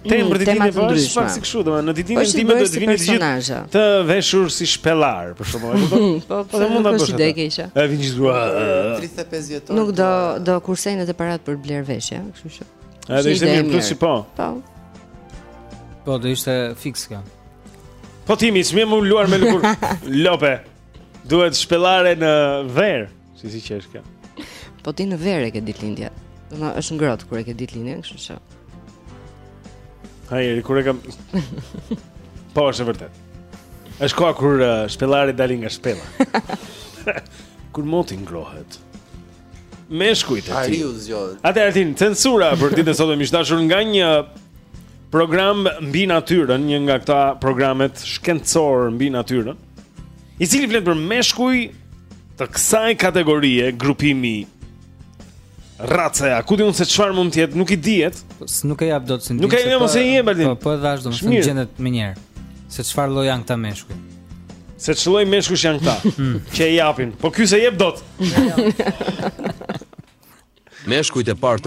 Temë për ditëlindje bëre pak si kështu, domethënë në ditëlindjen time do të vini të gjithë të veshur si shpellarë, për shembull. Po, po do mund ta bësh atë. Ai vijnë gjithë 35 vjeçarë. Edhe do të kursejnë paratë për të blerë veshje, kështu që. A do ishte mirë plus si po. Po. Po do ishte fiks kjo. Po ti më smë më luar me lëkurë. Lope. Duhet shpellarë në verë. Si si qesh kjo? Po ti në verë e ke ditëlindjen. Domethënë është ngrohtë kur e ke ditëlindjen, kështu që. Hajeri kur e kam Po është e vërtetë. Është koha kur uh, shpellarët dalin nga shpella. kur moti ngrohet. Meshkujt. Ai u zgjodh. Atëherë censura për ditën e sotme miq të dashur nga një program mbi natyrën, një nga këta programet shkencorë mbi natyrën. I cili flet për meshkuj të kësaj kategorie grupimi race, ku di unë se çfarë mund të jetë, nuk i dihet. Nuk e jap dot se nuk e jap ose e jep ti. Po po vazhdo se gjendet menjëherë. Se çfarë lloj janë këta meshkuj? Se ç'lloj meshkujsh janë këta hmm. që e japin. Po ky s'e jep dot. Meshkujt e parë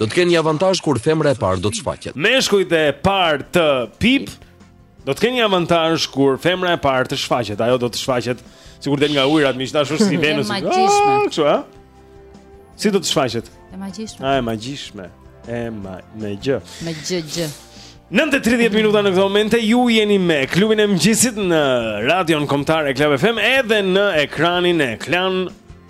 do të kenë një avantazh kur femra e parë do të shfaqet. Meshkujt e parë të pip do të kenë një avantazh kur femra e parë të shfaqet. Ajo do të shfaqet sikur del nga ujërat, miq të dashur si Venus. Është e magjishme. Ah, kështu, a? Si do të shfaqet? E magjishme. Ah, e magjishme. E ma magji. Magji gji. 9:30 minuta në këtë moment ju jeni me klubin e mëngjesit në Radion Kombëtare Club FM edhe në ekranin e Klan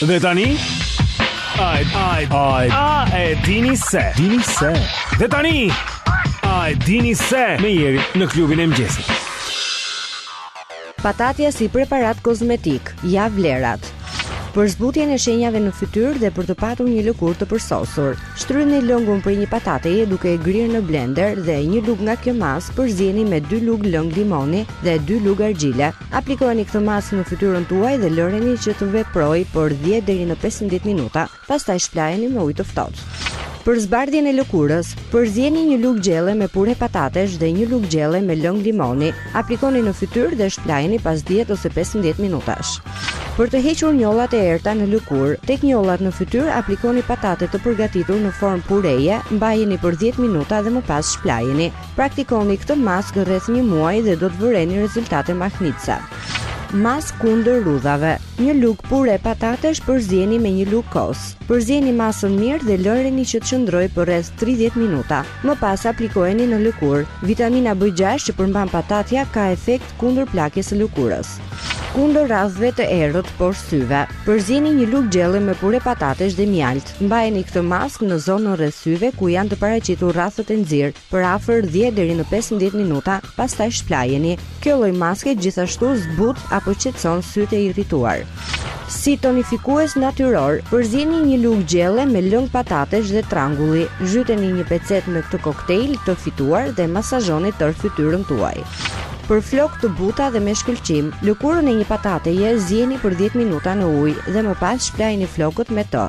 Dhe tani Ai ai ai a e dini se e dini se Dhe tani a e dini se me Jerin në klubin e mëngjesit Patatja si preparat kozmetik, ja vlerat. Për zbutjen e shenjave në fytyrë dhe për të patur një lëkurë të përsosur, shtrydhni lëngun prej një patateje duke e grirë në blender dhe një lugë nga kjo masë përziejeni me 2 lugë lëng limoni dhe 2 lugë argjile. Aplikojeni këtë masë në fytyrën tuaj dhe lëreni që të veprojë për 10 deri në 15 minuta. Pastaj shplajeni me ujë të ftohtë. Për zbardhjen e lëkurës, përzieni një lugë gjelle me pure patatesh dhe një lugë gjelle me lëng limoni. Aplikoni në fytyrë dhe shplajeni pas dhjetë ose pesëmbëdhjetë minutash. Për të hequr njollat e errëta në lëkurë, tek njollat në fytyrë aplikoni patate të përgatitur në formë pureje, mbajeni për dhjetë minuta dhe më pas shplajeni. Praktikoni këtë maskë rreth një muaji dhe do të vëreni rezultate mahnitëse. Maskë kundër rrudhave. Një lugë pure patatesh përzieni me një lugë kos. Përzieni masën mirë dhe lëreni që të qëndrojë për rreth 30 minuta. Më pas aplikojeni në lëkurë. Vitamina B6 që përmban patatja ka efekt kundër plakjes së lëkurës. Kundër rrathëve të errët poshtë syve, përzieni një lugë gjelle me pure patatesh dhe mjaltë. Mbajeni këtë maskë në zonën rreth syve ku janë të paraqitur rrathët e nxirë. për afër dhjetë deri në pesëmbëdhjetë minuta, pastaj shplajeni. Kjo lloj maske gjithashtu zbut apo qetëson sytë e irrituar. Si tonifikues natyror, përzieni një lugë gjelle me lëng patatesh dhe trangulli, zhyteni një pecetë në këtë koktejl të fituar dhe masazhoni tërë fytyrën tuaj. Për flokë të buta dhe me shkëlqim, lëkurën e një patateje zieni për 10 minuta në ujë dhe më pas shplajini flokët me të.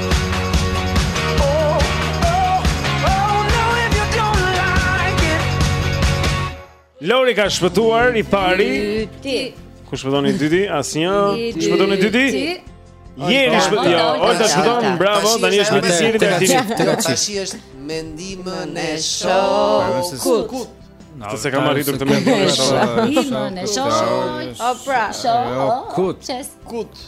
Lori ka shpëtuar i pari. Dyti. Ku shpëton i dyti? Asnjë. Shpëton i dyti? Jeri shpëton. Jo, Olta shpëton. Bravo, tani është me Erin Altini. Tash është me ndihmën e shokut. S'e kam arritur të mendoj. Ndihmën e shokut. O pra, shokut. Kut.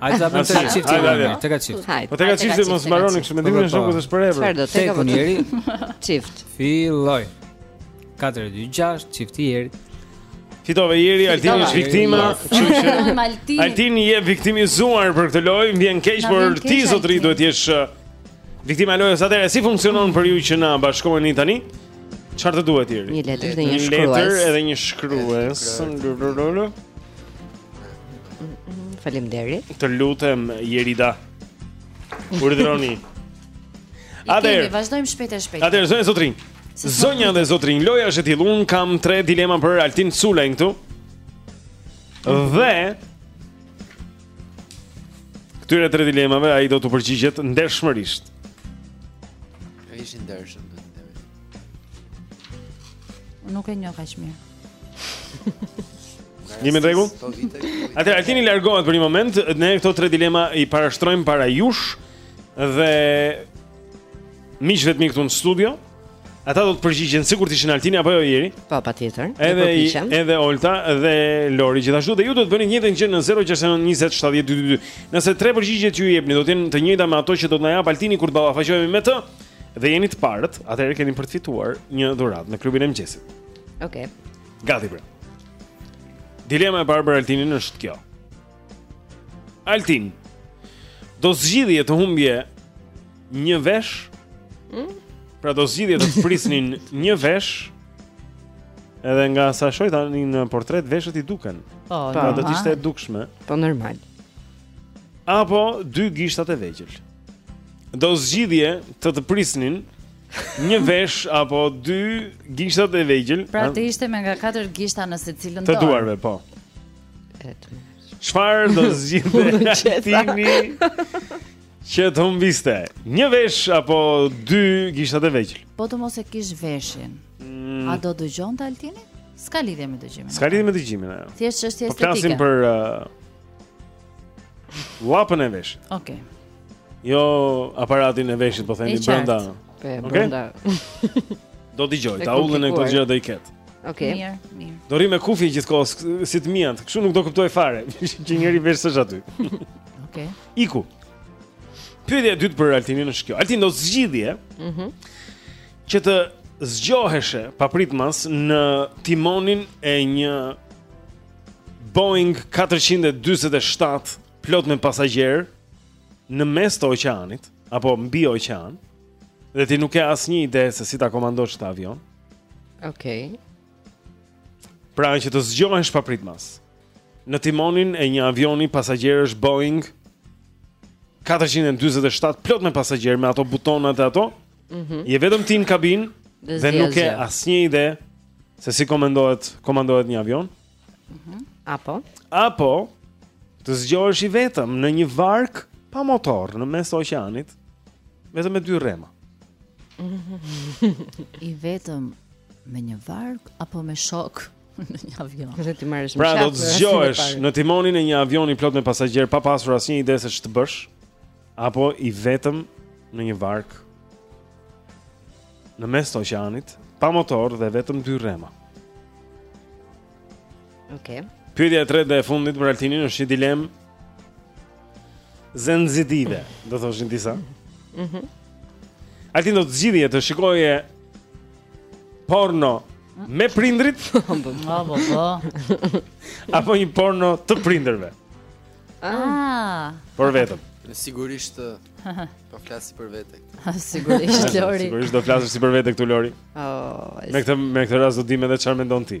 Ai sa bën tek çifti i vënë, tek çifti. Po tek çifti mos mbaroni kështu mendimin e shokut është forever. Çfarë do të tek njëri? Çift. Filloj. 426 çifti i Erit. Fitove Eri, Altini është viktima, kështu që Altini je viktimizuar për këtë lojë, vjen keq por ti zotëri duhet të jesh uh, viktima e lojës. Atëherë si funksionon për ju që na bashkoheni tani? Çfarë të duhet Eri? Një letër dhe një shkrues. Një letër edhe një shkrues. Faleminderit. Të lutem Jerida. Urdhëroni. Atëherë, vazhdojmë shpejt e shpejt. Atëherë, zonja zotërinj. Zonja dhe zotërinj, loja është e tillë. Unë kam tre dilema për Altin Sulën këtu. Dhe Këtyre tre dilemave ai do t'u përgjigjet ndershmërisht. Ai është i ndershëm. Nuk e njoh kaq mirë. Jemi në rregull? Po, atëherë Altini largohet për një moment, ne këto tre dilema i parashtrojmë para jush dhe miqve të mi këtu në studio, Ata do të përgjigjen sikur të ishin Altini apo jo Jeri? Po, patjetër. Edhe edhe Olta dhe Lori gjithashtu dhe ju do të bëni të njëjtën gjë në 0692070222. Nëse tre përgjigjet që ju jepni do të jenë të njëjta me ato që do të na japë Altini kur të ballafaqohemi me të dhe jeni të parët, atëherë keni për të fituar një dhuratë në klubin e mëngjesit. Okej. Okay. Gati pra. Dilema e parë për Altinin është kjo. Altin. Do zgjidhje të humbje një vesh. Mm? Pra do zgjidhje të të prisnin një vesh. Edhe nga sa shoh tani në portret veshët të duken. Po, pra do të ishte e dukshme. Po normal. Apo dy gishtat e vegjël. Do zgjidhje të të prisnin një vesh apo dy gishtat e vegjël. Pra të ishte me nga katër gishta në secilën dorë. Të duarve, po. Çfarë do zgjidhni? Që të humbiste një vesh apo dy gishtat e vegjël. Po të mos e kish veshin. Mm. A do dëgjonte Altini? S'ka lidhje me dëgjimin. S'ka lidhje me dëgjimin ajo. Thjesht çështje estetike. Po flasim për uh, lapën e veshit. Okej. Okay. Jo aparatin e veshit, po themi brenda. Po brenda. Do dëgjoj, daullen e këto gjëra do i ketë. Okej. Okay. Mirë, mirë. Do rri me kufi gjithkohë si të miat. Kështu nuk do kuptoj fare që njëri vesh s'është aty. Okej. Okay. Iku. Pyetja e dytë për Altinin është kjo. Altin do zgjidhje. Mhm. Mm që të zgjoheshe papritmas në timonin e një Boeing 447 plot me pasagjerë në mes të oqeanit apo mbi oqean dhe ti nuk ke asnjë ide se si ta komandosh këtë avion. Okej. Okay. Pra që të zgjohesh papritmas. Në timonin e një avioni pasagjerësh Boeing 447 plot me pasagjerë me ato butonat e ato, mm -hmm. je vetëm ti në kabinë dhe nuk ke asnjë ide se si komandohet, komandohet një avion. Mm -hmm. Apo? Apo të zgjohesh i vetëm në një varkë pa motor në mes të oqeanit, vetëm me dy rrema. I vetëm me një varkë apo me shok? në një avion. Dhe t'i marrësh Pra do të zgjohesh në timonin e një avioni plot me pasagjerë pa pasur asnjë ide se ç'të bësh apo i vetëm në një varkë në mes të oqeanit, pa motor dhe vetëm dy rrema. Okej. Okay. Pyetja e tretë dhe e fundit për Altinin është një dilemë zenzitive, do thoshin disa. Mhm. Mm Altin do të zgjidhje të shikoje porno me prindërit? Bravo, po. Apo një porno të prindërve? Ah. Por vetëm. Sigurisht do flas si për vete. Sigurisht Lori. Sigurisht do flasësh si për vete këtu Lori. Oh. Me këtë me këtë rast do dimë edhe çfarë mendon ti.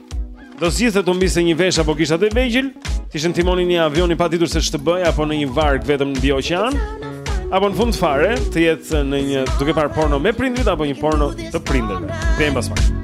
Do zgjidhje të humbisje një vesh apo gishtat e vegjël, të ishe në timonin e një avioni pa ditur se ç'të bëj apo në një varkë vetëm mbi oqean, apo në fund fare të jetoje duke parë porno me prindërit apo një porno të prindërve. Kthehem pas pak.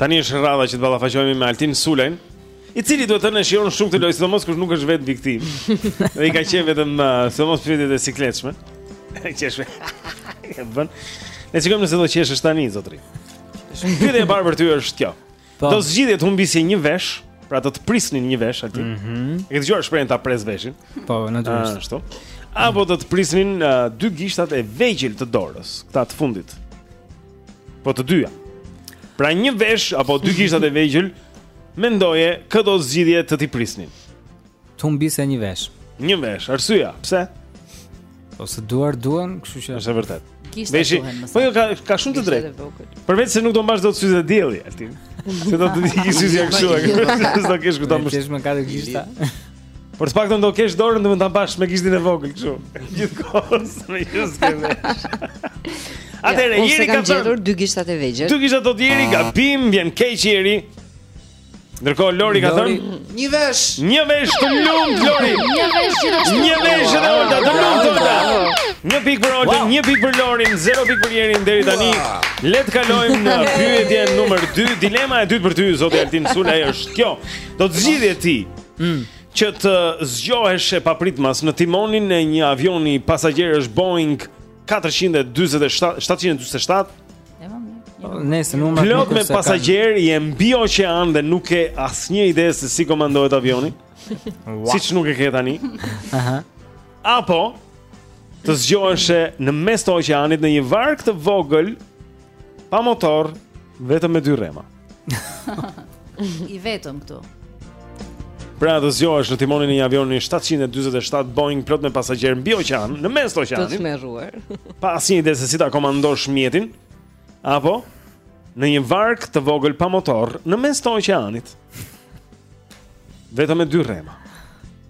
Tani është radha që të ballafaqohemi me Altin Sulejn, i cili duhet thënë e shijon shumë këtë lojë, sidomos kur nuk është vetë viktimë. Dhe i ka qejf vetëm uh, sidomos pyetjet e sikletshme. Qesh mirë. Ja bën. Do shikojmë nëse do qeshësh tani zotri. Pyetja e parë për ty është kjo. Po. Do zgjidhje të humbisje një vesh, pra do të prisnin një vesh aty. Mhm. E ke dëgjuar shprehjen ta pres veshin? Po, Ah, natyrisht. Ashtu. Apo do të prisnin uh, dy gishtat e vegjël të dorës, këta të fundit. Po të dyja. Pra një vesh apo dy gishtat e vegjël mendoje kë do zgjidhje të t'i prisnin. Të humbisja një vesh. Një vesh, arsyeja, pse? Po se duart duhen, kështu që është e vërtetë. Veshi, po jo ka ka shumë të drejtë. Përveç se nuk do mbash dot syzet e diellit, Altin. Se do t'i kesh syzet ja kështu. S'do kesh këta më. Kesh me katër gishta. Por të paktën do kesh dorën dhe mund ta mbash me gishtin e vogël kështu. Gjithë kohës meqë s'ke vesh. Atëherë, ja, Jeri ka zgjedhur dy gishtat e vegjël. Dy gishtat thotë Jeri, gabim, më vjen keq Jeri. Ndërkohë Lori ka thënë një vesh. Një vesh, të lumtë Lori. Një vesh që është. Një vesh edhe Olta, të lumtë Olta. Një pikë për Oltën, një pikë për Lorin, 0 pikë për Jerin deri tani. Le të kalojmë në pyetjen numër 2. Dilema e dytë për ty, zoti Altin Sulaj është kjo. Do të zgjidhje ti Mm. Që të zgjoheshe papritmas në timonin e një avioni pasagjerësh Boeing 447 747. Nëse nuk më plot me pasagjerë mbi oqean dhe nuk ke asnjë ide se si komandohet avioni. Wow. Siç nuk e ke tani. Aha. Apo të zgjoheshe në mes të oqeanit në një varkë të vogël Pa motor, vetëm me dy rrema. I vetëm këtu. Pra të zgjohesh në timonin e një avioni 747 Boeing plot me pasagjerë mbi oqean, në mes të oqeanit. Të tmerruar. Pa asnjë ide se si ta komandosh mjetin apo në një varkë të vogël pa motor në mes të oqeanit. Vetëm me dy rrema.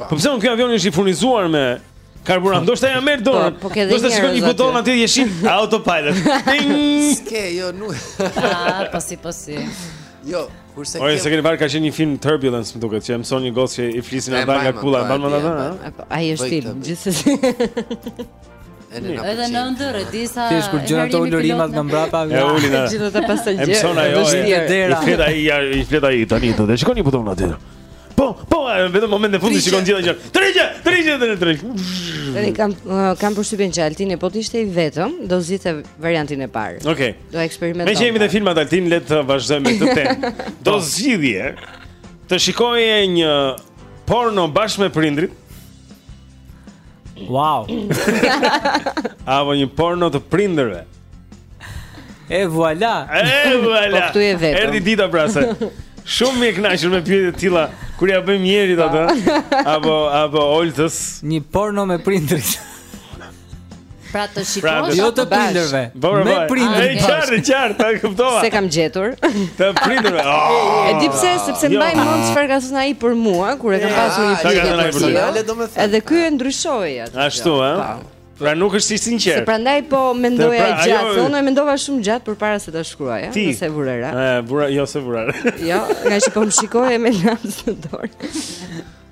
Po besoj ky avion është i furnizuar me karburant? Ndoshta ia marr dorën. Po, po ke dhënë. Ndoshta shikoj një buton aty jeshil autopilot. S'ke, jo nuk. Ah, po si po si. Jo, kurse Ore, s'e keni parë ka qenë një film Turbulence, më duket, që e mëson një gocë që i flisin ata nga kulla, mban mend atë, ha? Po, ai është film, gjithsesi. Edhe ndërsa ti je duke dëgjuar ato ulërimat nga mbrapa E ulin e gjithë pasagjerët E mëson ajo e I flet ai, i flet ai, tani të dhe Shikon një buton në atyre Po, po, vetëm momentin e fundit shikon gjithë gjë. Tregje, tregje dhe tregje. Tani kam kam përshtypjen që Altini po të ishte i vetëm, do zgjidhte variantin e parë. Okej. Okay. Do eksperimentojmë. Meqë jemi te filmat Altin, le të vazhdojmë me këtë temë. Do zgjidhje të shikoje një porno bashkë me prindërit. Wow. Apo një porno të prindërve. E voilà. E voilà. Po këtu je vetëm. Erdhi dita pra se. Shumë më e kënaqur me pyetje të tilla kur ja bëjmë njërit atë. Apo apo Oltës. Një porno me prindërit. Pra të shikosh pra, jo të prindërve. Me prindër. Është qartë, qartë, ta kuptova. Se kam gjetur. Të prindërve. Oh, e di pse, sepse jo. mbaj mend çfarë ka thënë ai për mua kur e kam pasur një pyetje. Edhe ky e ndryshoi atë. Ashtu, ëh. Po. Pra nuk është i sinqertë. Se prandaj po mendoja pra, gjatë, ajo... unë e mendova shumë gjatë përpara se ta shkruaja, ti, nëse e vure re. Ëh, vura, jo s'e vura re. jo, ngaqë po më shikoje me lëndë në dorë.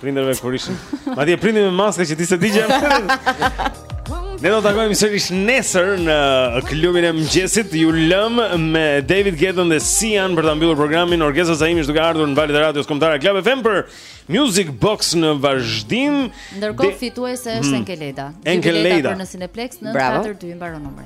Prindërve kur ishin. Madje prindi me maskë që ti s'e di gjë. Ne do takohemi sërish nesër në klubin e mëngjesit. Ju lëmë me David Guetta dhe Sian për ta mbyllur programin. Orgesa Zaimi është duke ardhur në valët e radios kombëtare Club FM për Music Box në vazhdim. Ndërkohë fituese është hmm. Enkeleda. Enkeleda për në Cineplex në 42 mbaron numri.